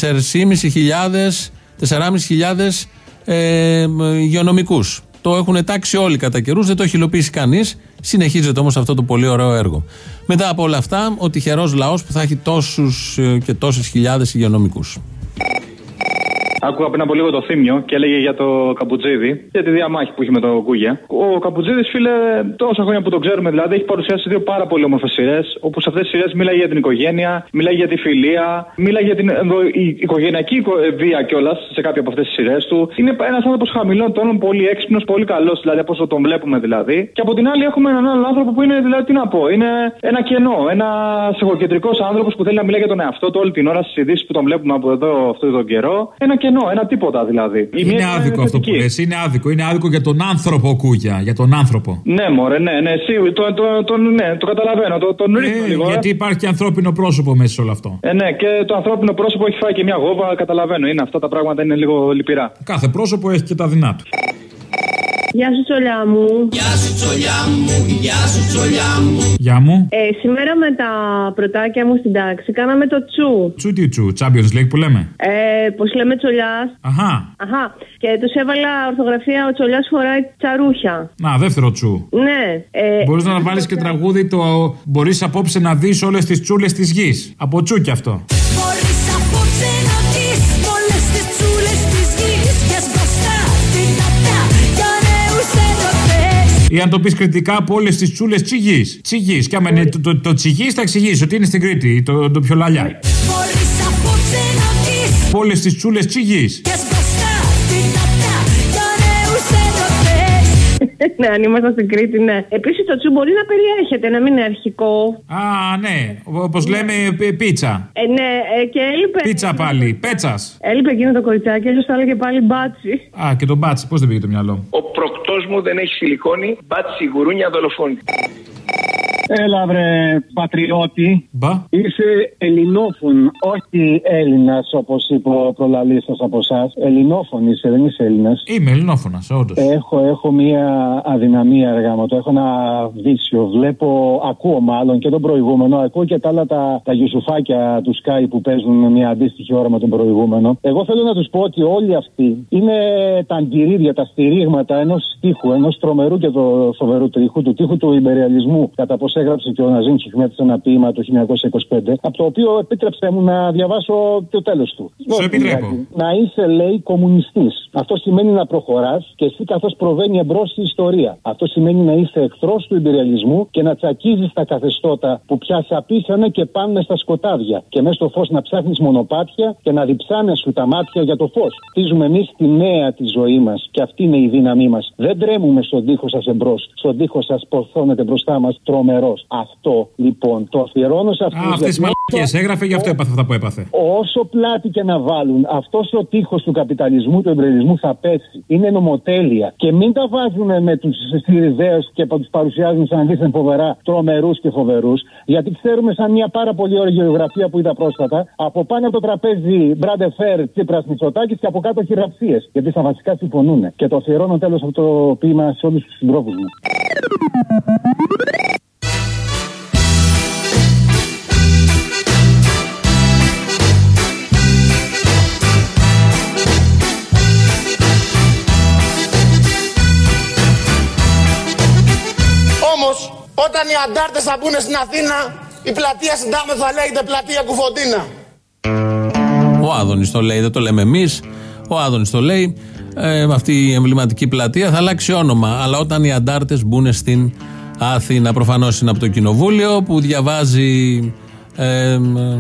ε, υγειονομικούς. Το έχουν τάξει όλοι κατά καιρούς, δεν το έχει υλοποιήσει κανείς. Συνεχίζεται όμως αυτό το πολύ ωραίο έργο. Μετά από όλα αυτά, ο τυχερός λαός που θα έχει τόσους και τόσες χιλιάδες υγειονομικούς. Άκουγα πριν από λίγο το θύμιο και έλεγε για το Καπουτζίδη, για τη διαμάχη που είχε με το Κούγια. Ο Καπουτζίδη, φίλε, τόσα χρόνια που το ξέρουμε δηλαδή, έχει παρουσιάσει δύο πάρα πολύ όμορφες σειρές, όπου σε αυτές τις σειρές μιλάει για την οικογένεια, μιλάει για τη φιλία, μιλάει για την ενδο- η- οικογενειακή οικο- βία κιόλας σε κάποια από αυτές τις σειρές του. Είναι ένας άνθρωπος χαμηλών τόνων, πολύ έξυπνος, πολύ καλός, δηλαδή από όσο τον βλέπουμε δηλαδή. Και από την άλλη έχουμε έναν άλλον άνθρωπο που είναι, δηλαδή, τι να πω, είναι ένα κενό, ένα εγωκεντρικό άνθρωπος που θέλει να μιλάει για τον εαυτό του όλη την ώρα στις ειδήσεις που τον βλέπουμε από εδώ αυτόν τον καιρό. Ένα κενό, ένα τίποτα δηλαδή. Η μία Είναι άδικο αυτό που θετική. λες, είναι άδικο. Είναι άδικο για τον άνθρωπο Κούγια. Για τον άνθρωπο. Ναι, μωρέ, ναι, ναι, εσύ, το, το, το, ναι, το καταλαβαίνω, το, τον ρίχνω Ε, λίγο. ε. γιατί υπάρχει και ανθρώπινο πρόσωπο μέσα σε όλο αυτό. Ε, ναι, και το ανθρώπινο πρόσωπο έχει φάει και μια γόβα, καταλαβαίνω. Είναι αυτά τα πράγματα είναι λίγο λυπηρά. Κάθε πρόσωπο έχει και τα δεινά του. Γεια σου, τσολιά μου. Γεια σου τσολιά μου, γεια σου τσολιά μου. Γεια μου. Ε, σήμερα με τα πρωτάκια μου στην τάξη κάναμε το τσου. Τσου τι τσου, Champions League που λέμε. Ε, Πώς λέμε τσολιάς. Αχά. Αχά. Και τους έβαλα ορθογραφία ο τσολιάς φοράει τσαρούχια. Να, δεύτερο τσου. Ναι. Ε, Μπορείς να βάλεις και τραγούδι το Μπορείς απόψε να δεις όλες τις τσούλες της γης. Από τσου κι αυτό. Ή αν το πεις κριτικά από όλες τις τσούλες τσιγή. Τσιγή. Και άμα είναι το, το, το τσιγή, θα εξηγήσει ότι είναι στην Κρήτη, το, το πιο λαλιά. Μπορείς απόψε να δεις Από όλες τις τσούλες τσιγή. Πιες ναι, αν ήμασταν στην Κρήτη, ναι. Επίσης το τσου μπορεί να περιέχεται, να μην είναι αρχικό. Α, ναι. Όπως λέμε, πι- πίτσα. Ε, ναι, ε, και έλειπε. Πίτσα πάλι. Πέτσας. Έλειπε εκείνο το κοριτσάκι, αλλιώ θα έλεγε πάλι μπάτσι. Α, και τον μπάτσι, πώς δεν πήγε το μυαλό; Ο προκτός μου δεν έχει σιλικόνη, μπάτσι γουρούνια δολοφόνη. Έλα βρε πατριώτη. Μπα. Είσαι ελληνόφων, όχι Έλληνας όπως είπε ο προλαλή σα από εσάς. Ελληνόφων είσαι, δεν είσαι Έλληνας. Είμαι Ελληνόφωνας, όντως. Έχω, έχω μία αδυναμία αργά μου. Το έχω ένα βίσιο. Βλέπω, ακούω μάλλον και τον προηγούμενο. Ακούω και τα άλλα τα, τα γιουσουφάκια του Sky που παίζουν μια αντίστοιχη ώρα με τον προηγούμενο. Εγώ θέλω να τους πω ότι όλοι αυτοί είναι τα αγκυρίδια, τα στηρίγματα ενός τείχου, ενός τρομερού και το φοβερού τείχου, του τείχου του υπεριαλισμού, κατά πώ έγραψε και ο Ναζίν Χιχμέτ σε ένα ποίημα το 1925, από το οποίο επίτρεψε μου να διαβάσω το τέλος του. Σου επιτρέπω. Να είσαι, λέει, κομμουνιστής. Αυτό σημαίνει να προχωράς και εσύ καθώς προβαίνει εμπρός η ιστορία. Αυτό σημαίνει να είσαι εχθρός του υπεριαλισμού και να τσακίζεις τα καθεστώτα που πια σε απίσανε και πάνε στα σκοτάδια. Και μέσα στο φως να ψάχνεις μονοπάτια και να διψάνε σου τα μάτια για το φως. Χτίζουμε εμείς τη νέα τη ζωή μας και αυτή είναι η δύναμή μας. Δεν τρέμουμε στον τοίχο σας εμπρός. Στον τοίχο σας πορθώνεται μπροστά μας τρομερός. Αυτό λοιπόν το αφιερώνω σε αυτούς. Α, αυτές τι μαλακίες έγραφε, γι' αυτό έπαθε αυτά που έπαθε. Όσο πλάτη και να βάλουν, αυτός ο τείχος του καπιταλισμού, του εμπρελισμού θα πέσει. Είναι νομοτέλεια. Και μην τα βάζουν με τους Σιριζέου και τους παρουσιάζουν σαν δίθεν φοβερά τρομερούς και φοβερούς. Γιατί ξέρουμε, σαν μια πάρα πολύ ωραία γεωγραφία που είδα πρόσφατα, από πάνω από το τραπέζι Μπράντε Φέρ, Τσίπρας Μητσοτάκης και από κάτω χειραψίε. Γιατί στα βασικά συμφωνούν. Και το αφιερώνω τέλος αυτό το ποίημα σε όλους τους συντρόφους μου. Όμως, όταν οι αντάρτες θα μπουν στην Αθήνα, η πλατεία Συντάγματος θα λέγεται πλατεία Κουφοντίνα. Ο Άδωνης το λέει, δεν το λέμε εμείς. Ο Άδωνης το λέει. Ε, αυτή η εμβληματική πλατεία θα αλλάξει όνομα. Αλλά όταν οι αντάρτες μπουν στην Αθήνα, προφανώς είναι από το κοινοβούλιο που διαβάζει ε,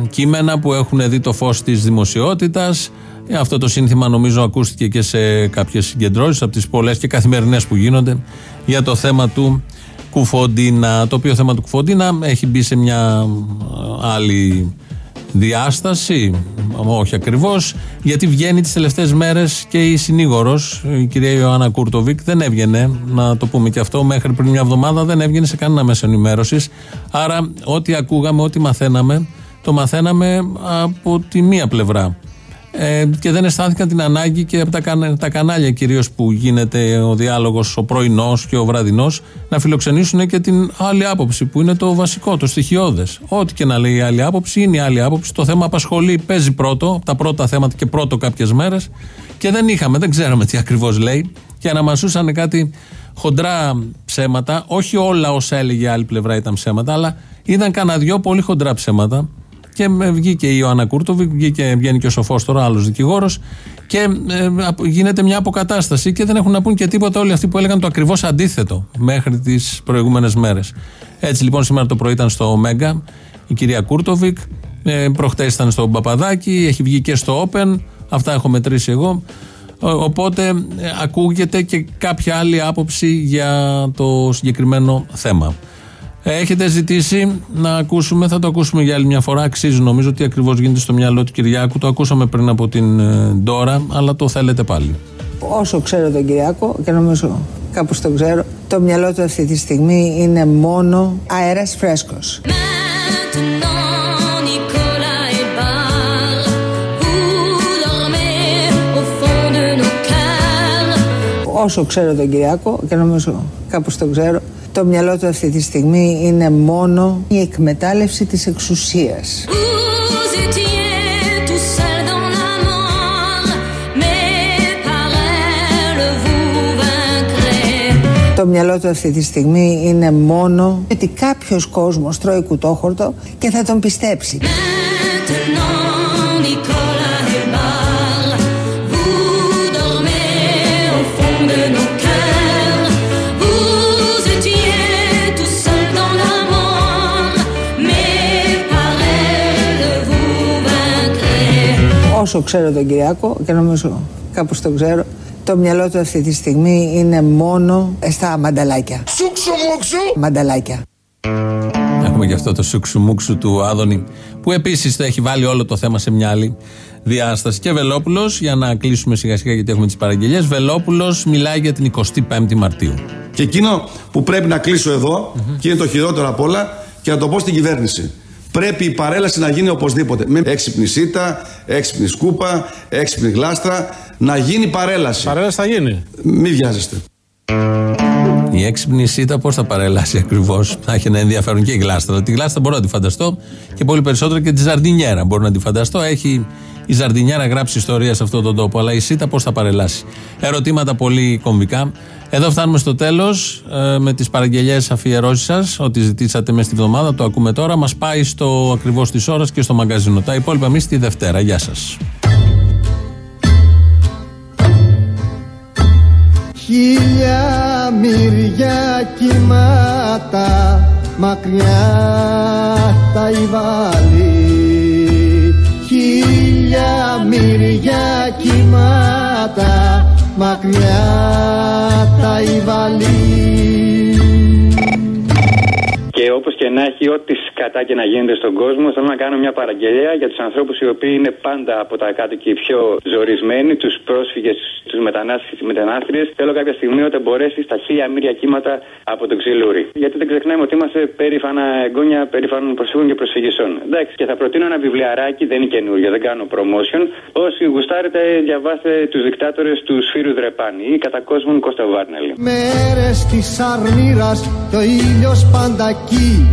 κείμενα που έχουν δει το φως της δημοσιότητας. Ε, αυτό το σύνθημα νομίζω ακούστηκε και σε κάποιες συγκεντρώσεις από τις πολλές και καθημερινές που γίνονται για το θέμα του Κουφοντίνα. Το οποίο θέμα του Κουφοντίνα έχει μπει σε μια ε, άλλη διάσταση όχι ακριβώς, γιατί βγαίνει τις τελευταίες μέρες και η συνήγορος, η κυρία Ιωάννα Κούρτοβικ, δεν έβγαινε, να το πούμε και αυτό, μέχρι πριν μια εβδομάδα δεν έβγαινε σε κανένα μέσο ενημέρωσης. Άρα, ό,τι ακούγαμε, ό,τι μαθαίναμε, το μαθαίναμε από τη μία πλευρά. Ε, και δεν αισθάνθηκαν την ανάγκη και από τα, κανα- τα κανάλια κυρίως που γίνεται ο διάλογος ο πρωινός και ο βραδινός να φιλοξενήσουν και την άλλη άποψη που είναι το βασικό, το στοιχειώδες. Ό,τι και να λέει η άλλη άποψη είναι η άλλη άποψη. Το θέμα απασχολεί, παίζει πρώτο, από τα πρώτα θέματα και πρώτο κάποιες μέρες και δεν είχαμε, δεν ξέραμε τι ακριβώς λέει και αναμασούσαν κάτι χοντρά ψέματα. Όχι όλα όσα έλεγε η άλλη πλευρά ήταν ψέματα, αλλά ήταν κανένα δυο πολύ χοντρά ψέματα. Και με βγήκε η Ιωάννα Κούρτοβικ, βγήκε, βγαίνει και ο Σοφός τώρα, άλλος δικηγόρος, και ε, απο- γίνεται μια αποκατάσταση και δεν έχουν να πούν και τίποτα όλοι αυτοί που έλεγαν το ακριβώς αντίθετο μέχρι τις προηγούμενες μέρες. Έτσι λοιπόν σήμερα το πρωί ήταν στο Mega η κυρία Κούρτοβικ, ε, προχτές ήταν στο Παπαδάκι, έχει βγει και στο Open, αυτά έχω μετρήσει εγώ. Ο- Οπότε ε, ακούγεται και κάποια άλλη άποψη για το συγκεκριμένο θέμα. Ε, Έχετε ζητήσει να ακούσουμε, θα το ακούσουμε για άλλη μια φορά. Αξίζει νομίζω ότι ακριβώς γίνεται στο μυαλό του Κυριάκου. Το ακούσαμε πριν από την ε, Ντόρα, αλλά το θέλετε πάλι. Όσο ξέρω τον Κυριάκο και νομίζω κάπως τον ξέρω, το μυαλό του αυτή τη στιγμή είναι μόνο αέρας φρέσκος. Maintenant, Nicolas et Barre, vous dormez au fond de nos cœurs. Όσο ξέρω τον Κυριάκο και νομίζω κάπως τον ξέρω, το μυαλό του αυτή τη στιγμή είναι μόνο η εκμετάλλευση της εξουσίας. Vous étiez tout seul dans la mort, mais par elle vous vaincrez. Το μυαλό του αυτή τη στιγμή είναι μόνο ότι κάποιος κόσμος τρώει κουτόχορτο και θα τον πιστέψει. Maintenant, Όσο ξέρω τον Κυριάκο και νομίζω κάπως τον ξέρω, το μυαλό του αυτή τη στιγμή είναι μόνο στα μανταλάκια. Σούξου μουξου. Μανταλάκια. Έχουμε και αυτό το σουξουμούξου του Άδωνη, που επίσης το έχει βάλει όλο το θέμα σε μια άλλη διάσταση. Και Βελόπουλος, για να κλείσουμε σιγά σιγά γιατί έχουμε τις παραγγελίες, Βελόπουλος μιλάει για την 25η Μαρτίου. Και εκείνο που πρέπει να κλείσω εδώ, και είναι το χειρότερο απ' όλα, και να το πω στην κυβέρνηση. Πρέπει η παρέλαση να γίνει οπωσδήποτε. Με έξυπνη σίτα, έξυπνη σκούπα, έξυπνη γλάστρα. Να γίνει παρέλαση. Παρέλαση θα γίνει. Μην βιάζεστε. Η έξυπνη σίτα πώς θα παρελάσει ακριβώς; Θα έχει ένα ενδιαφέρον και η γλάστρα. Τη γλάστρα μπορώ να τη φανταστώ και πολύ περισσότερο και τη ζαρντινιέρα μπορώ να τη φανταστώ. Έχει η ζαρντινιέρα γράψει ιστορία σε αυτόν τον τόπο, αλλά η σίτα πώς θα παρελάσει; Ερωτήματα πολύ κομβικά. Εδώ φτάνουμε στο τέλος με τις παραγγελίε αφιερώσεις σας. Ό,τι ζητήσατε μέσα στη βδομάδα, το ακούμε τώρα. Μας πάει στο ακριβώς της ώρας και στο μαγκαζίνο. Τα υπόλοιπα εμείς τη Δευτέρα. Γεια σας. Χίλια μυριά κύματα μακριά τα υβάλλει Χίλια μυριά κύματα μακριά τα υβάλλει Και όπως και να έχει, ό,τι σκατά και να γίνεται στον κόσμο, θέλω να κάνω μια παραγγελία για τους ανθρώπους οι οποίοι είναι πάντα από τα κάτω και οι πιο ζορισμένοι, τους πρόσφυγες, τους μετανάστες και τις μετανάστριες. Θέλω κάποια στιγμή όταν μπορέσεις στα χίλια μύρια κύματα από το ξυλούρι. Γιατί δεν ξεχνάμε ότι είμαστε περήφανα εγγόνια περήφανων προσφύγων και προσφυγισών. Εντάξει, και θα προτείνω ένα βιβλιαράκι, δεν είναι καινούριο, δεν κάνω promotion. Όσοι γουστάρετε, διαβάστε τους δικτάτορες του Σφύρου Δρεπάνη ή κατά κόσμον Κώστα Βάρνελη. Μέρες της αρνήρας και ο ήλιος πάντα εκεί,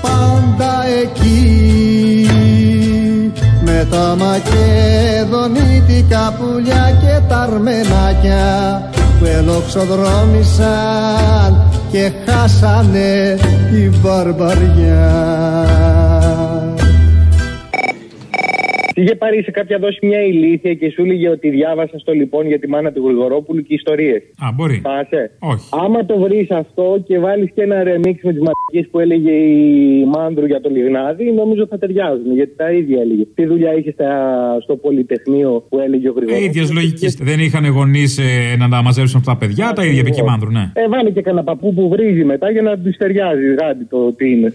πάντα εκεί με τα μακεδονίτικα πουλιά και τα αρμενάκια που ελοξοδρόμησαν και χάσανε την βαρβαριά. Είχε πάρει σε κάποια δόση μια ηλίθεια και σου έλεγε ότι διάβασα στο λοιπόν για τη μάνα του Γρηγορόπουλου και ιστορίες. Α, μπορεί. Πάσε. Όχι. Άμα το βρεις αυτό και βάλεις και ένα remix με τις ματικέ που έλεγε η Μάνδρου για το Λιγνάδι, νομίζω θα ταιριάζουν. Γιατί τα ίδια έλεγε. Τι δουλειά είχε στα- στο Πολυτεχνείο που έλεγε ο Ε, Γρηγορόπουλος; ίδια λογική. Δεν είχαν γονείς να τα μαζέψουν αυτά τα παιδιά, τα ίδια είπε και η Μάνδρου, ναι. Ε, βάλει και κανένα παππού που βρίζει μετά για να τους ταιριάζει γάντι το τι είναι.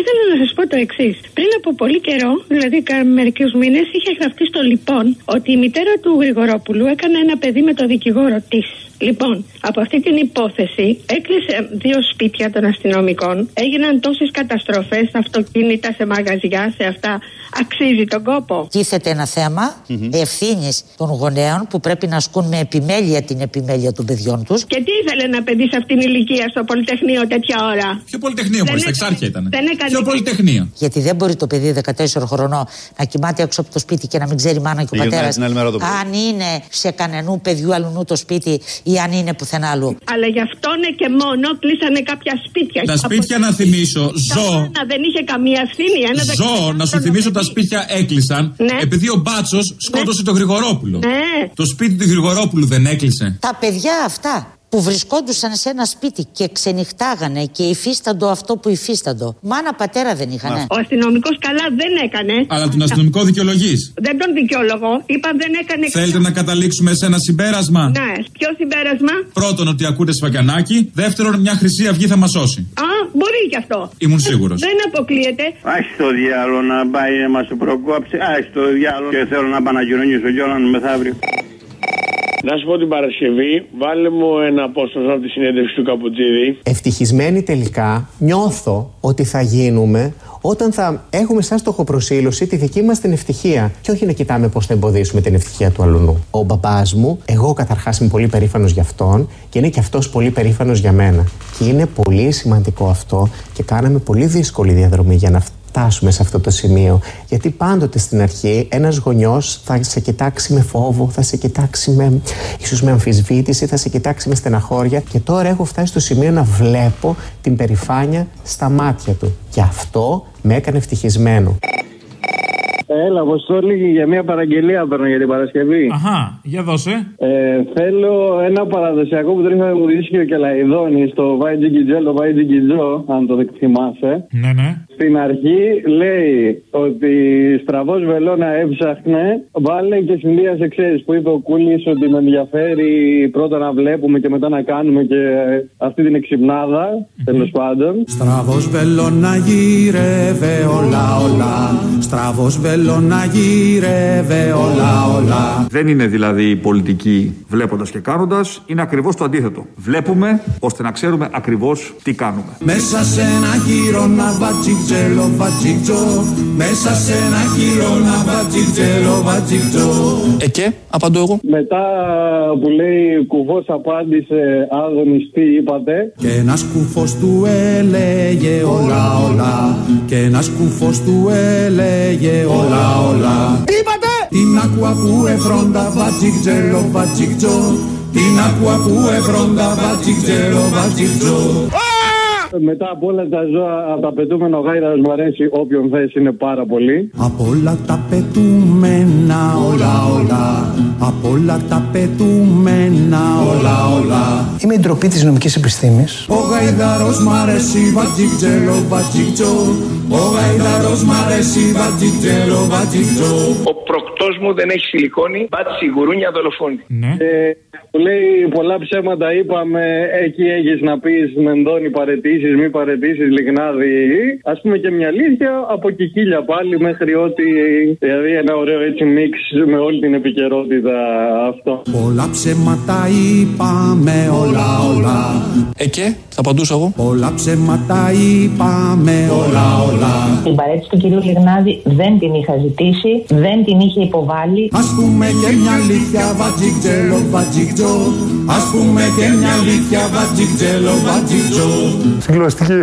Ήθελα να σας πω το εξής. Πριν από πολύ καιρό, δηλαδή μερικούς μήνες, είχε γραφτεί στο λοιπόν ότι η μητέρα του Γρηγορόπουλου έκανε ένα παιδί με το δικηγόρο της. Λοιπόν, από αυτή την υπόθεση έκλεισε δύο σπίτια των αστυνομικών. Έγιναν τόσες καταστροφές σε αυτοκίνητα, σε μαγαζιά, σε αυτά. Αξίζει τον κόπο. Τίθεται ένα θέμα ευθύνης των γονέων που πρέπει να ασκούν με επιμέλεια την επιμέλεια των παιδιών τους. Και τι ήθελε ένα παιδί σε αυτήν την ηλικία στο Πολυτεχνείο τέτοια ώρα; Ποιο Πολυτεχνείο, Δεν Μωρή, στα έκανε- εξάρχεια ήταν. δεν έκανε Ποιο τίποτα. Πολυτεχνείο; Γιατί δεν μπορεί το παιδί 14 χρονών να κοιμάται έξω από το σπίτι και να μην ξέρει η μάνα και ο Γυρνάει πατέρας. την άλλη μέρα το πρωί. Αν είναι σε κανενού παιδιού αλλού το σπίτι ή αν είναι πουθενά αλλού. Αλλά γι' αυτόν και μόνο κλείσανε κάποια σπίτια. Τα Από- σπίτια να θυμίσω, Τα ζω. μάνα δεν είχε καμία ευθύνη. Ένα Ζω, 14 να σου χρονό θυμίσω τα παιδί. σπίτια έκλεισαν Ναι. επειδή ο Μπάτσος σκότωσε τον Γρηγορόπουλο. Ναι. Το σπίτι του Γρηγορόπουλου δεν έκλεισε. Τα παιδιά αυτά που βρισκόντουσαν σε ένα σπίτι και ξενυχτάγανε και υφίσταντο αυτό που υφίσταντο. Μάνα πατέρα δεν είχαν. Ο αστυνομικός καλά δεν έκανε. Αλλά τον αστυνομικό δικαιολογείς. Δεν τον δικαιολογώ. Είπα δεν έκανε. Θέλετε να καταλήξουμε σε ένα συμπέρασμα; Ναι. Ποιο συμπέρασμα; Πρώτον, ότι ακούτε σφαγιανάκι. Δεύτερον, μια χρυσή αυγή θα μας σώσει. Α, μπορεί κι αυτό. Ήμουν σίγουρος. Δεν αποκλείεται. Άχι το διάλογο να πάει να μας το προκόψει. Άχι το διάλογο και θέλω να πάω να κοινωνήσω κιόλας μεθαύριο. Να σου πω την Παρασκευή, βάλε μου ένα απόστασμα από τη συνέντευξη του Καπουτζίδη. Ευτυχισμένοι τελικά νιώθω ότι θα γίνουμε όταν θα έχουμε σαν στοχοπροσήλωση τη δική μας την ευτυχία και όχι να κοιτάμε πώς θα εμποδίσουμε την ευτυχία του αλουνού. Ο μπαμπάς μου, εγώ καταρχάς είμαι πολύ περήφανος για αυτόν και είναι και αυτός πολύ περήφανος για μένα. Και είναι πολύ σημαντικό αυτό και κάναμε πολύ δύσκολη διαδρομή για να φτάσουμε σε αυτό το σημείο. Γιατί πάντοτε στην αρχή ένας γονιός θα σε κοιτάξει με φόβο, θα σε κοιτάξει με, ίσως με αμφισβήτηση, θα σε κοιτάξει με στεναχώρια και τώρα έχω φτάσει στο σημείο να βλέπω την περηφάνεια στα μάτια του. Και αυτό με έκανε ευτυχισμένο. Έλα, Αποστόλη, για μια παραγγελία παίρνω για την Παρασκευή. Αχά, για δώσε. Ε, θέλω ένα παραδοσιακό που τρέχει να μου δίσει ο Κελαϊδόνης στο Βάι Τζιγκιτζέλ, το Βάι Τζιγκιτζό, αν το θυμάσαι. Ναι, ναι. Στην αρχή λέει ότι στραβό βελόνα έψαχνε, βάλε και συνδύασε, ξέρεις, που είπε ο Κούλης ότι με ενδιαφέρει πρώτα να βλέπουμε και μετά να κάνουμε και αυτή την εξυπνάδα, τέλος πάντων. Στραβός βελόνα γύρευε όλα όλα Στραβός βελόνα γύρευε όλα όλα Δεν είναι δηλαδή η πολιτική βλέποντας και κάνοντας, είναι ακριβώς το αντίθετο. Βλέπουμε ώστε να ξέρουμε ακριβώς τι κάνουμε. Μέσα σε ένα γύρο να βατζιτζέλο βατζιτζό Μέσα σε ένα γύρο να βατζιτζέλο βατζιτζό Ε, και, απαντώ εγώ. Μετά που λέει κουβό απάντησε, Άδωνη, τι είπατε. Και ένας κουφός του έλεγε όλα όλα Και ένας κουφός του έλεγε όλα όλα Τι είπατε! Την άκουα που εφρόντα βατζιτζέλο βατζιτζό Την άκουα που εφρόντα βατζιτζέλο βατζιτζό Μετά από όλα τα ζώα, από τα πετούμενα ο γάιδαρος μου αρέσει όποιον θες είναι πάρα πολύ. Απ' όλα τα πετούμενα όλα όλα Απ' όλα τα πετούμενα όλα όλα Είμαι η ντροπή της νομικής επιστήμης. Ο γαϊδαρός μ' αρέσει βατζιτζέλο βατζιτζό Ο γαϊδαρός μ' αρέσει βατζιτζέλο βατζιτζό Ο προκτός μου δεν έχει σιλικόνη, μπάτσι γουρούνια δολοφόνη. Ε, που λέει πολλά ψέματα είπαμε, εκεί έχεις να πεις μενδώνει παρετήσεις, μη παρετήσεις, λιγνάδι. Ας πούμε και μια αλήθεια, από κικίλια πάλι μέχρι ότι, δηλαδή ένα ωραίο έτσι μίξ με όλη την επικαιρότητα αυτό. Πολλά ψέματα είπαμε όλα όλα Ε και, θα απαντούσα εγώ. Πολλά ψέματα είπαμε όλα όλα Την παρέτηση του κυρίου Λιγνάδη δεν την είχα ζητήσει, δεν την είχε υποβάλει. Ας πούμε και μια αλήθεια βατζιτζέλο βατζιτζό Ας πούμε και μια αλήθεια βατζιτζέλο βατζιτζό Συγκλωστική.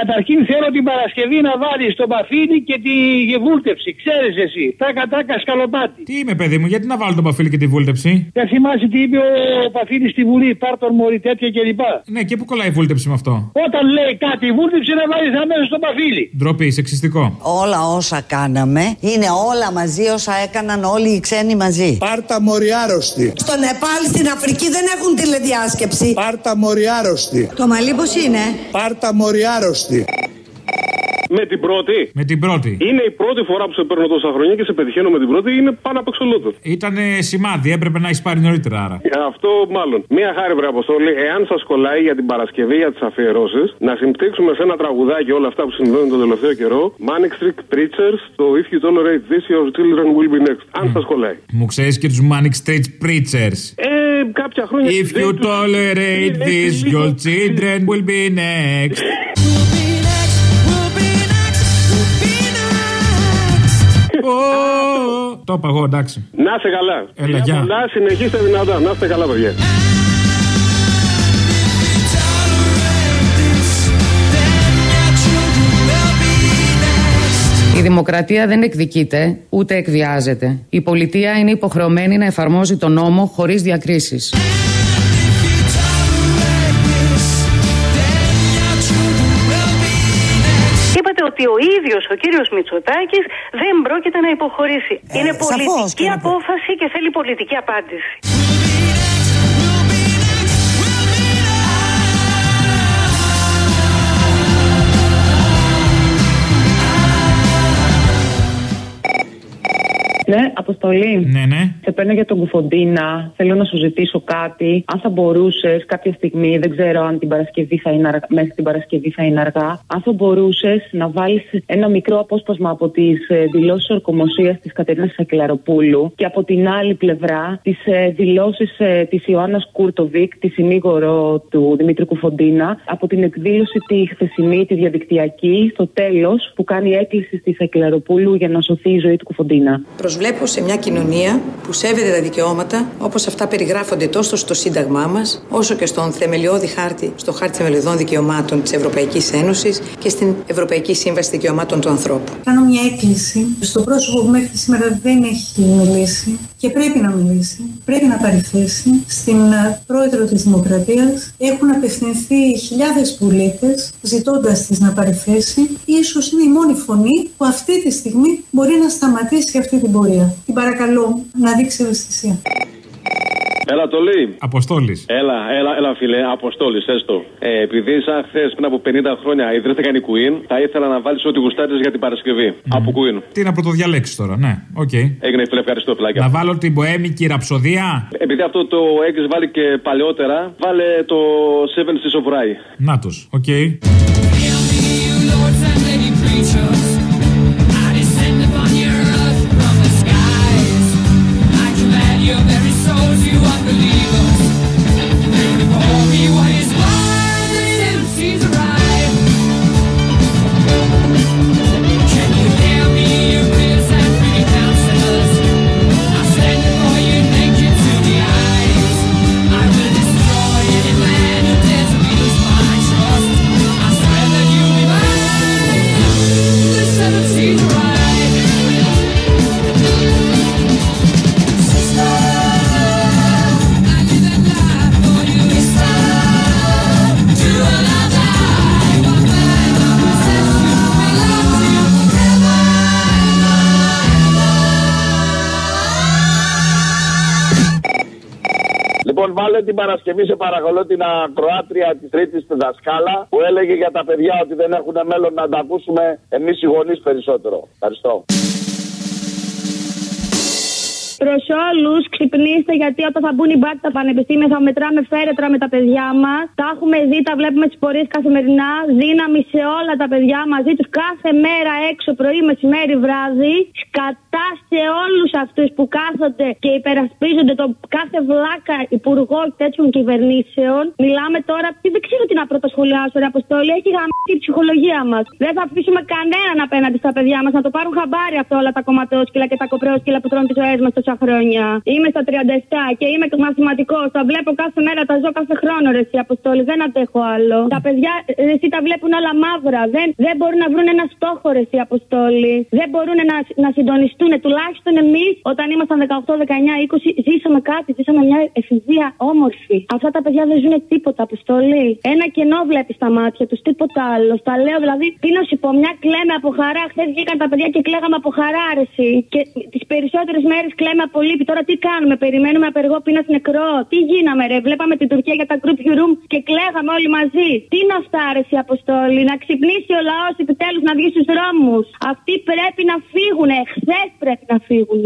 Καταρχήν θέλω την Παρασκευή να βάλεις τον Παφίλη και τη γεβούλτευση. Ξέρεις εσύ. Τα κατάκα σκαλοπάτι. Τι είμαι, παιδί μου, γιατί να βάλω τον παφίλι και τη βούλτεψη. Δεν θυμάσαι τι είπε ο Παφίλης στη Βουλή. Πάρ τον μωρή τέτοια κλπ. Ναι, και πού κολλάει η βούλτεψη με αυτό; Όταν λέει κάτι η βούλτεψη να βάλεις αμέσως τον Παφίλη. Ντροπή, σεξιστικό. Όλα όσα κάναμε είναι όλα μαζί όσα έκαναν όλοι οι ξένοι μαζί. Πάρτα μοριάρωστη. Στο Νεπάλ, στην Αφρική δεν έχουν τηλεδιάσκεψη. Πάρτα μοριάρωστη. Το μαλλί πώς είναι; Πάρτα μοριάρωστη ευχαριστεί. Με την πρώτη. Με την πρώτη. Είναι η πρώτη φορά που σε παίρνω τόσα χρόνια και σε πετυχαίνω με την πρώτη. Είναι πάνω από εξολότο. Ήταν σημάδι, έπρεπε να έχεις πάρει νωρίτερα άρα. Αυτό μάλλον. Μία χάρη, βρε Αποστόλη, εάν σας κολλάει για την Παρασκευή για τις αφιερώσεις, να συμπτύξουμε σε ένα τραγουδάκι όλα αυτά που συμβαίνουν τον τελευταίο καιρό. Manic Street Preachers, το If you tolerate this, your children will be next. Αν σας κολλάει. Μου ξέρεις και τους Manic Street Preachers. Ε, κάποια χρόνια. If you tolerate this, your children will be next. [laughs] Το είπα εγώ, εντάξει. Να είστε καλά. Έλα, Φιλιά γεια. πολλά, συνεχίστε δυνατά. Να είστε καλά, παιδιά. Η δημοκρατία δεν εκδικείται ούτε εκβιάζεται. Η πολιτεία είναι υποχρεωμένη να εφαρμόζει τον νόμο χωρίς διακρίσεις. Ότι ο ίδιος ο κύριος Μητσοτάκης δεν πρόκειται να υποχωρήσει. Είναι σαφώς, πολιτική κύριε Πο- απόφαση και θέλει πολιτική απάντηση. Ναι, Αποστολή. Ναι, ναι. Σε παίρνω για τον Κουφοντίνα. Θέλω να σου ζητήσω κάτι. Αν θα μπορούσες κάποια στιγμή, δεν ξέρω αν την Παρασκευή θα είναι αργά, μέχρι την Παρασκευή θα είναι αργά, αν θα μπορούσες να βάλεις ένα μικρό απόσπασμα από τις δηλώσεις ορκωμοσίας της Κατερίνας Σακελαροπούλου και από την άλλη πλευρά τις δηλώσεις της Ιωάννας Κούρτοβικ, τη συνήγορο του Δημήτρη Κουφοντίνα, από την εκδήλωση τη χθεσινή, τη διαδικτυακή, στο τέλος που κάνει έκκληση στη Σακελαροπούλου για να σωθεί η ζωή του Κουφοντίνα. Προσβλέπω σε μια κοινωνία που σέβεται τα δικαιώματα όπως αυτά περιγράφονται τόσο στο Σύνταγμά μας, όσο και στον θεμελιώδη χάρτη, στο χάρτη θεμελιωδών δικαιωμάτων της Ευρωπαϊκής Ένωσης και στην Ευρωπαϊκή Σύμβαση Δικαιωμάτων του Ανθρώπου. Κάνω μια έκκληση στο πρόσωπο που μέχρι σήμερα δεν έχει μιλήσει και πρέπει να μιλήσει, πρέπει να παρηθέσει στην ε, πρόεδρο της Δημοκρατίας. Έχουν απευθυνθεί χιλιάδες πολίτες ζητώντας της να παρηθέσει. Ίσως είναι η μόνη φωνή που αυτή τη στιγμή μπορεί να σταματήσει αυτή την πορεία. Την παρακαλώ να δείξει ευαισθησία. Έλα, Τολί. Αποστόλης. Έλα, έλα, έλα, φίλε, Αποστόλης, έστω. Ε, επειδή σαν χθες πριν από 50 χρόνια ιδρύθηκαν οι Queen, θα ήθελα να βάλεις ό,τι γουστάρεις για την Παρασκευή. Από Queen. Τι να πρωτοδιαλέξεις τώρα, ναι, οκ. Έγινε, φίλε, ευχαριστώ, φυλάκια. Να βάλω την μποέμικη ραψωδία. Επειδή αυτό το έχεις βάλει και παλαιότερα, βάλε το Seven Seas of Rhye. Να τους, OK. your very souls, you unbelievers. Βάλε την Παρασκευή σε παρακαλώ την ακροάτρια της Τρίτης δασκάλα που έλεγε για τα παιδιά ότι δεν έχουν μέλλον να τα ακούσουμε εμείς οι γονείς περισσότερο. Ευχαριστώ. Προς όλους, ξυπνήστε γιατί όταν θα μπουν οι μπάτσοι στα πανεπιστήμια θα μετράμε φέρετρα με τα παιδιά μας. Τα έχουμε δει, τα βλέπουμε τι πορείες καθημερινά. Δύναμη σε όλα τα παιδιά μαζί τους κάθε μέρα έξω, πρωί, μεσημέρι, βράδυ. Σκατά σε όλους αυτούς που κάθονται και υπερασπίζονται τον κάθε βλάκα υπουργό τέτοιων κυβερνήσεων. Μιλάμε τώρα, τι δεν ξέρω τι να πρωτοσχολιάσω, ρε Αποστόλη. Έχει γαμίσει η ψυχολογία μας. Δεν θα αφήσουμε κανέναν απέναντι στα παιδιά μας να το πάρουν χαμπάρι αυτό όλα τα κομματόσκυλα και τα κοπρόσκυλα που τρώνε τις ζωές μας τόσα χρόνια. Είμαι στα 37 και είμαι μαθηματικός. Τα βλέπω κάθε μέρα, τα ζω κάθε χρόνο, ρε εσύ Αποστόλη. Δεν αντέχω άλλο. Τα παιδιά, ρε, εσύ τα βλέπουν όλα μαύρα. Δεν, δεν μπορούν να βρουν ένα στόχο, ρε εσύ Αποστόλη. Δεν μπορούν να, να συντονιστούν. Τουλάχιστον εμείς, όταν ήμασταν 18, 19, 20, ζήσαμε κάτι. Ζήσαμε μια εφηβεία όμορφη. Αυτά τα παιδιά δεν ζουν τίποτα, Αποστόλη. Ένα κενό βλέπεις στα μάτια τους, τίποτα άλλο. Τα λέω δηλαδή, τι να σου πω, μια κλαίμε από χαρά. Χθες βγήκαν τα παιδιά και κλαίγαμε από χαρά, ρε εσύ. Και τις περισσότερες μέρες κλαίμε με απολύπει. Τώρα τι κάνουμε, περιμένουμε απεργό πείνα νεκρό. Τι γίναμε, ρε; Βλέπαμε την Τουρκία για τα group room και κλαίγαμε όλοι μαζί. Τι είναι αυτά, ρε, η Αποστόλη. Να ξυπνήσει ο λαός επιτέλους να βγει στους δρόμους. Αυτοί πρέπει να φύγουν. Χθες πρέπει να φύγουν.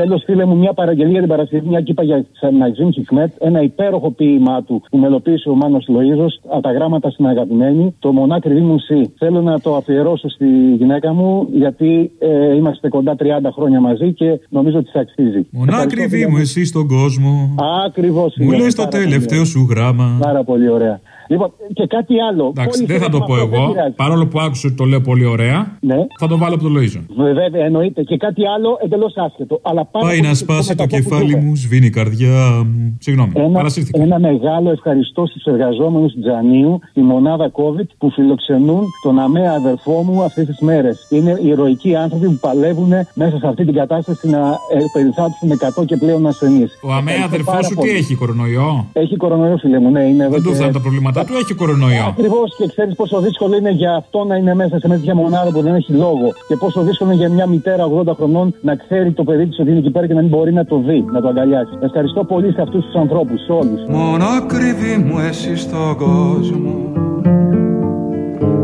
Τέλο, φίλε μου, μια παραγγελία για την Παρασκευή, μια κύπα για Ναζίμ Χιχμέτ, ένα υπέροχο ποίημά του που μελοποίησε ο Μάνος Λοίζος, από τα γράμματα στην αγαπημένη, το μονάκριβή μου σι. Θέλω να το αφιερώσω στη γυναίκα μου, γιατί ε, είμαστε κοντά 30 χρόνια μαζί και νομίζω ότι τη αξίζει. Μονάκριβη μου, εσύ στον κόσμο. Ακριβώς. Μου λες το τελευταίο σου γράμμα. Πάρα πολύ ωραία. Λοιπόν, και κάτι άλλο. Εντάξει, Πολύ δεν θα το θέμα πω αυτό, εγώ. δεν πειράζει. Παρόλο που άκουσα ότι το λέω πολύ ωραία, Ναι. θα το βάλω από το Λοίζο. Βέβαια, εννοείται. Και κάτι άλλο εντελώς άσχετο. Αλλά πάρα Πάει πολύ να σημαντικό σπάσει το μετά από αυτό που κεφάλι είπε. μου, σβήνει η καρδιά μου. Συγγνώμη, Ένα, παρασύρθηκα. ένα μεγάλο ευχαριστώ στους εργαζόμενους του Τζανίου, τη μονάδα COVID που φιλοξενούν τον αμαία αδερφό μου αυτές τις μέρες. Είναι ηρωικοί άνθρωποι που παλεύουν μέσα σε αυτή την κατάσταση να ε, περιθάλψουν 100 και πλέον ασθενείς. Ο αμαία αδερφός σου τι έχει, κορονοϊό; Έχει κορονοϊό, φίλε μου, ναι, είναι εδώ. Δεν του και- φτάνουν τα προβλήματά του, έχει κορονοϊό. Ακριβώς και ξέρεις πόσο δύσκολο είναι για αυτό να είναι μέσα σε μια τέτοια μονάδα που δεν έχει λόγο. Και πόσο δύσκολο είναι για μια μητέρα 80 χρονών να ξέρει το παιδί της ότι είναι εκεί πέρα και να μην μπορεί να το δει, να το αγκαλιάσει. Ευχαριστώ πολύ σε αυτούς τους ανθρώπους, σε όλους. Μόνο ακριβή μου εσύ στον κόσμο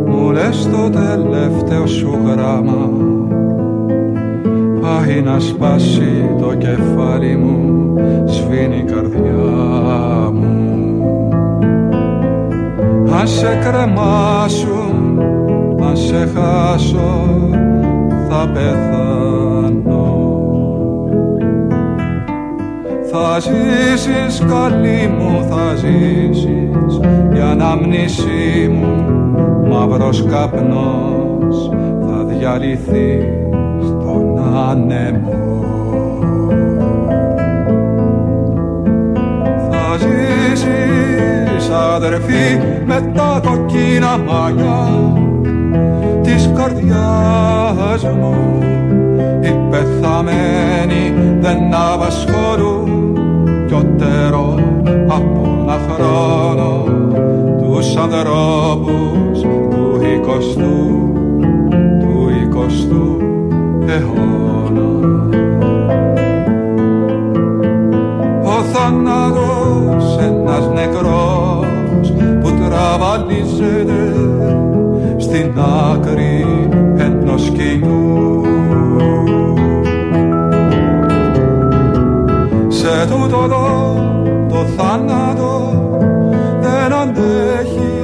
Μου λες το τελευταίο σου γράμμα Πάει να σπάσει το κεφάλι μου Σβήνει η καρδιά μου Αν σε κρεμάσουν, αν σε χάσω Θα πεθάνω. Θα ζήσεις καλή μου θα ζήσεις Η αναμνήσή μου. Μαύρος καπνός Θα διαλυθεί στον άνεμο. Θα ζήσεις αδερφή με τα κοκκίνα μαλλιά Της καρδιάς μου οι πεθαμένοι δεν απασχολούν πιότερο από ένα χρόνο τους ανθρώπους του εικοστού του εικοστού αιώνα θάνατος ένας νεκρός που τραβαλίζεται στην άκρη ενός κοινού. Σε τούτο εδώ το θάνατο δεν αντέχει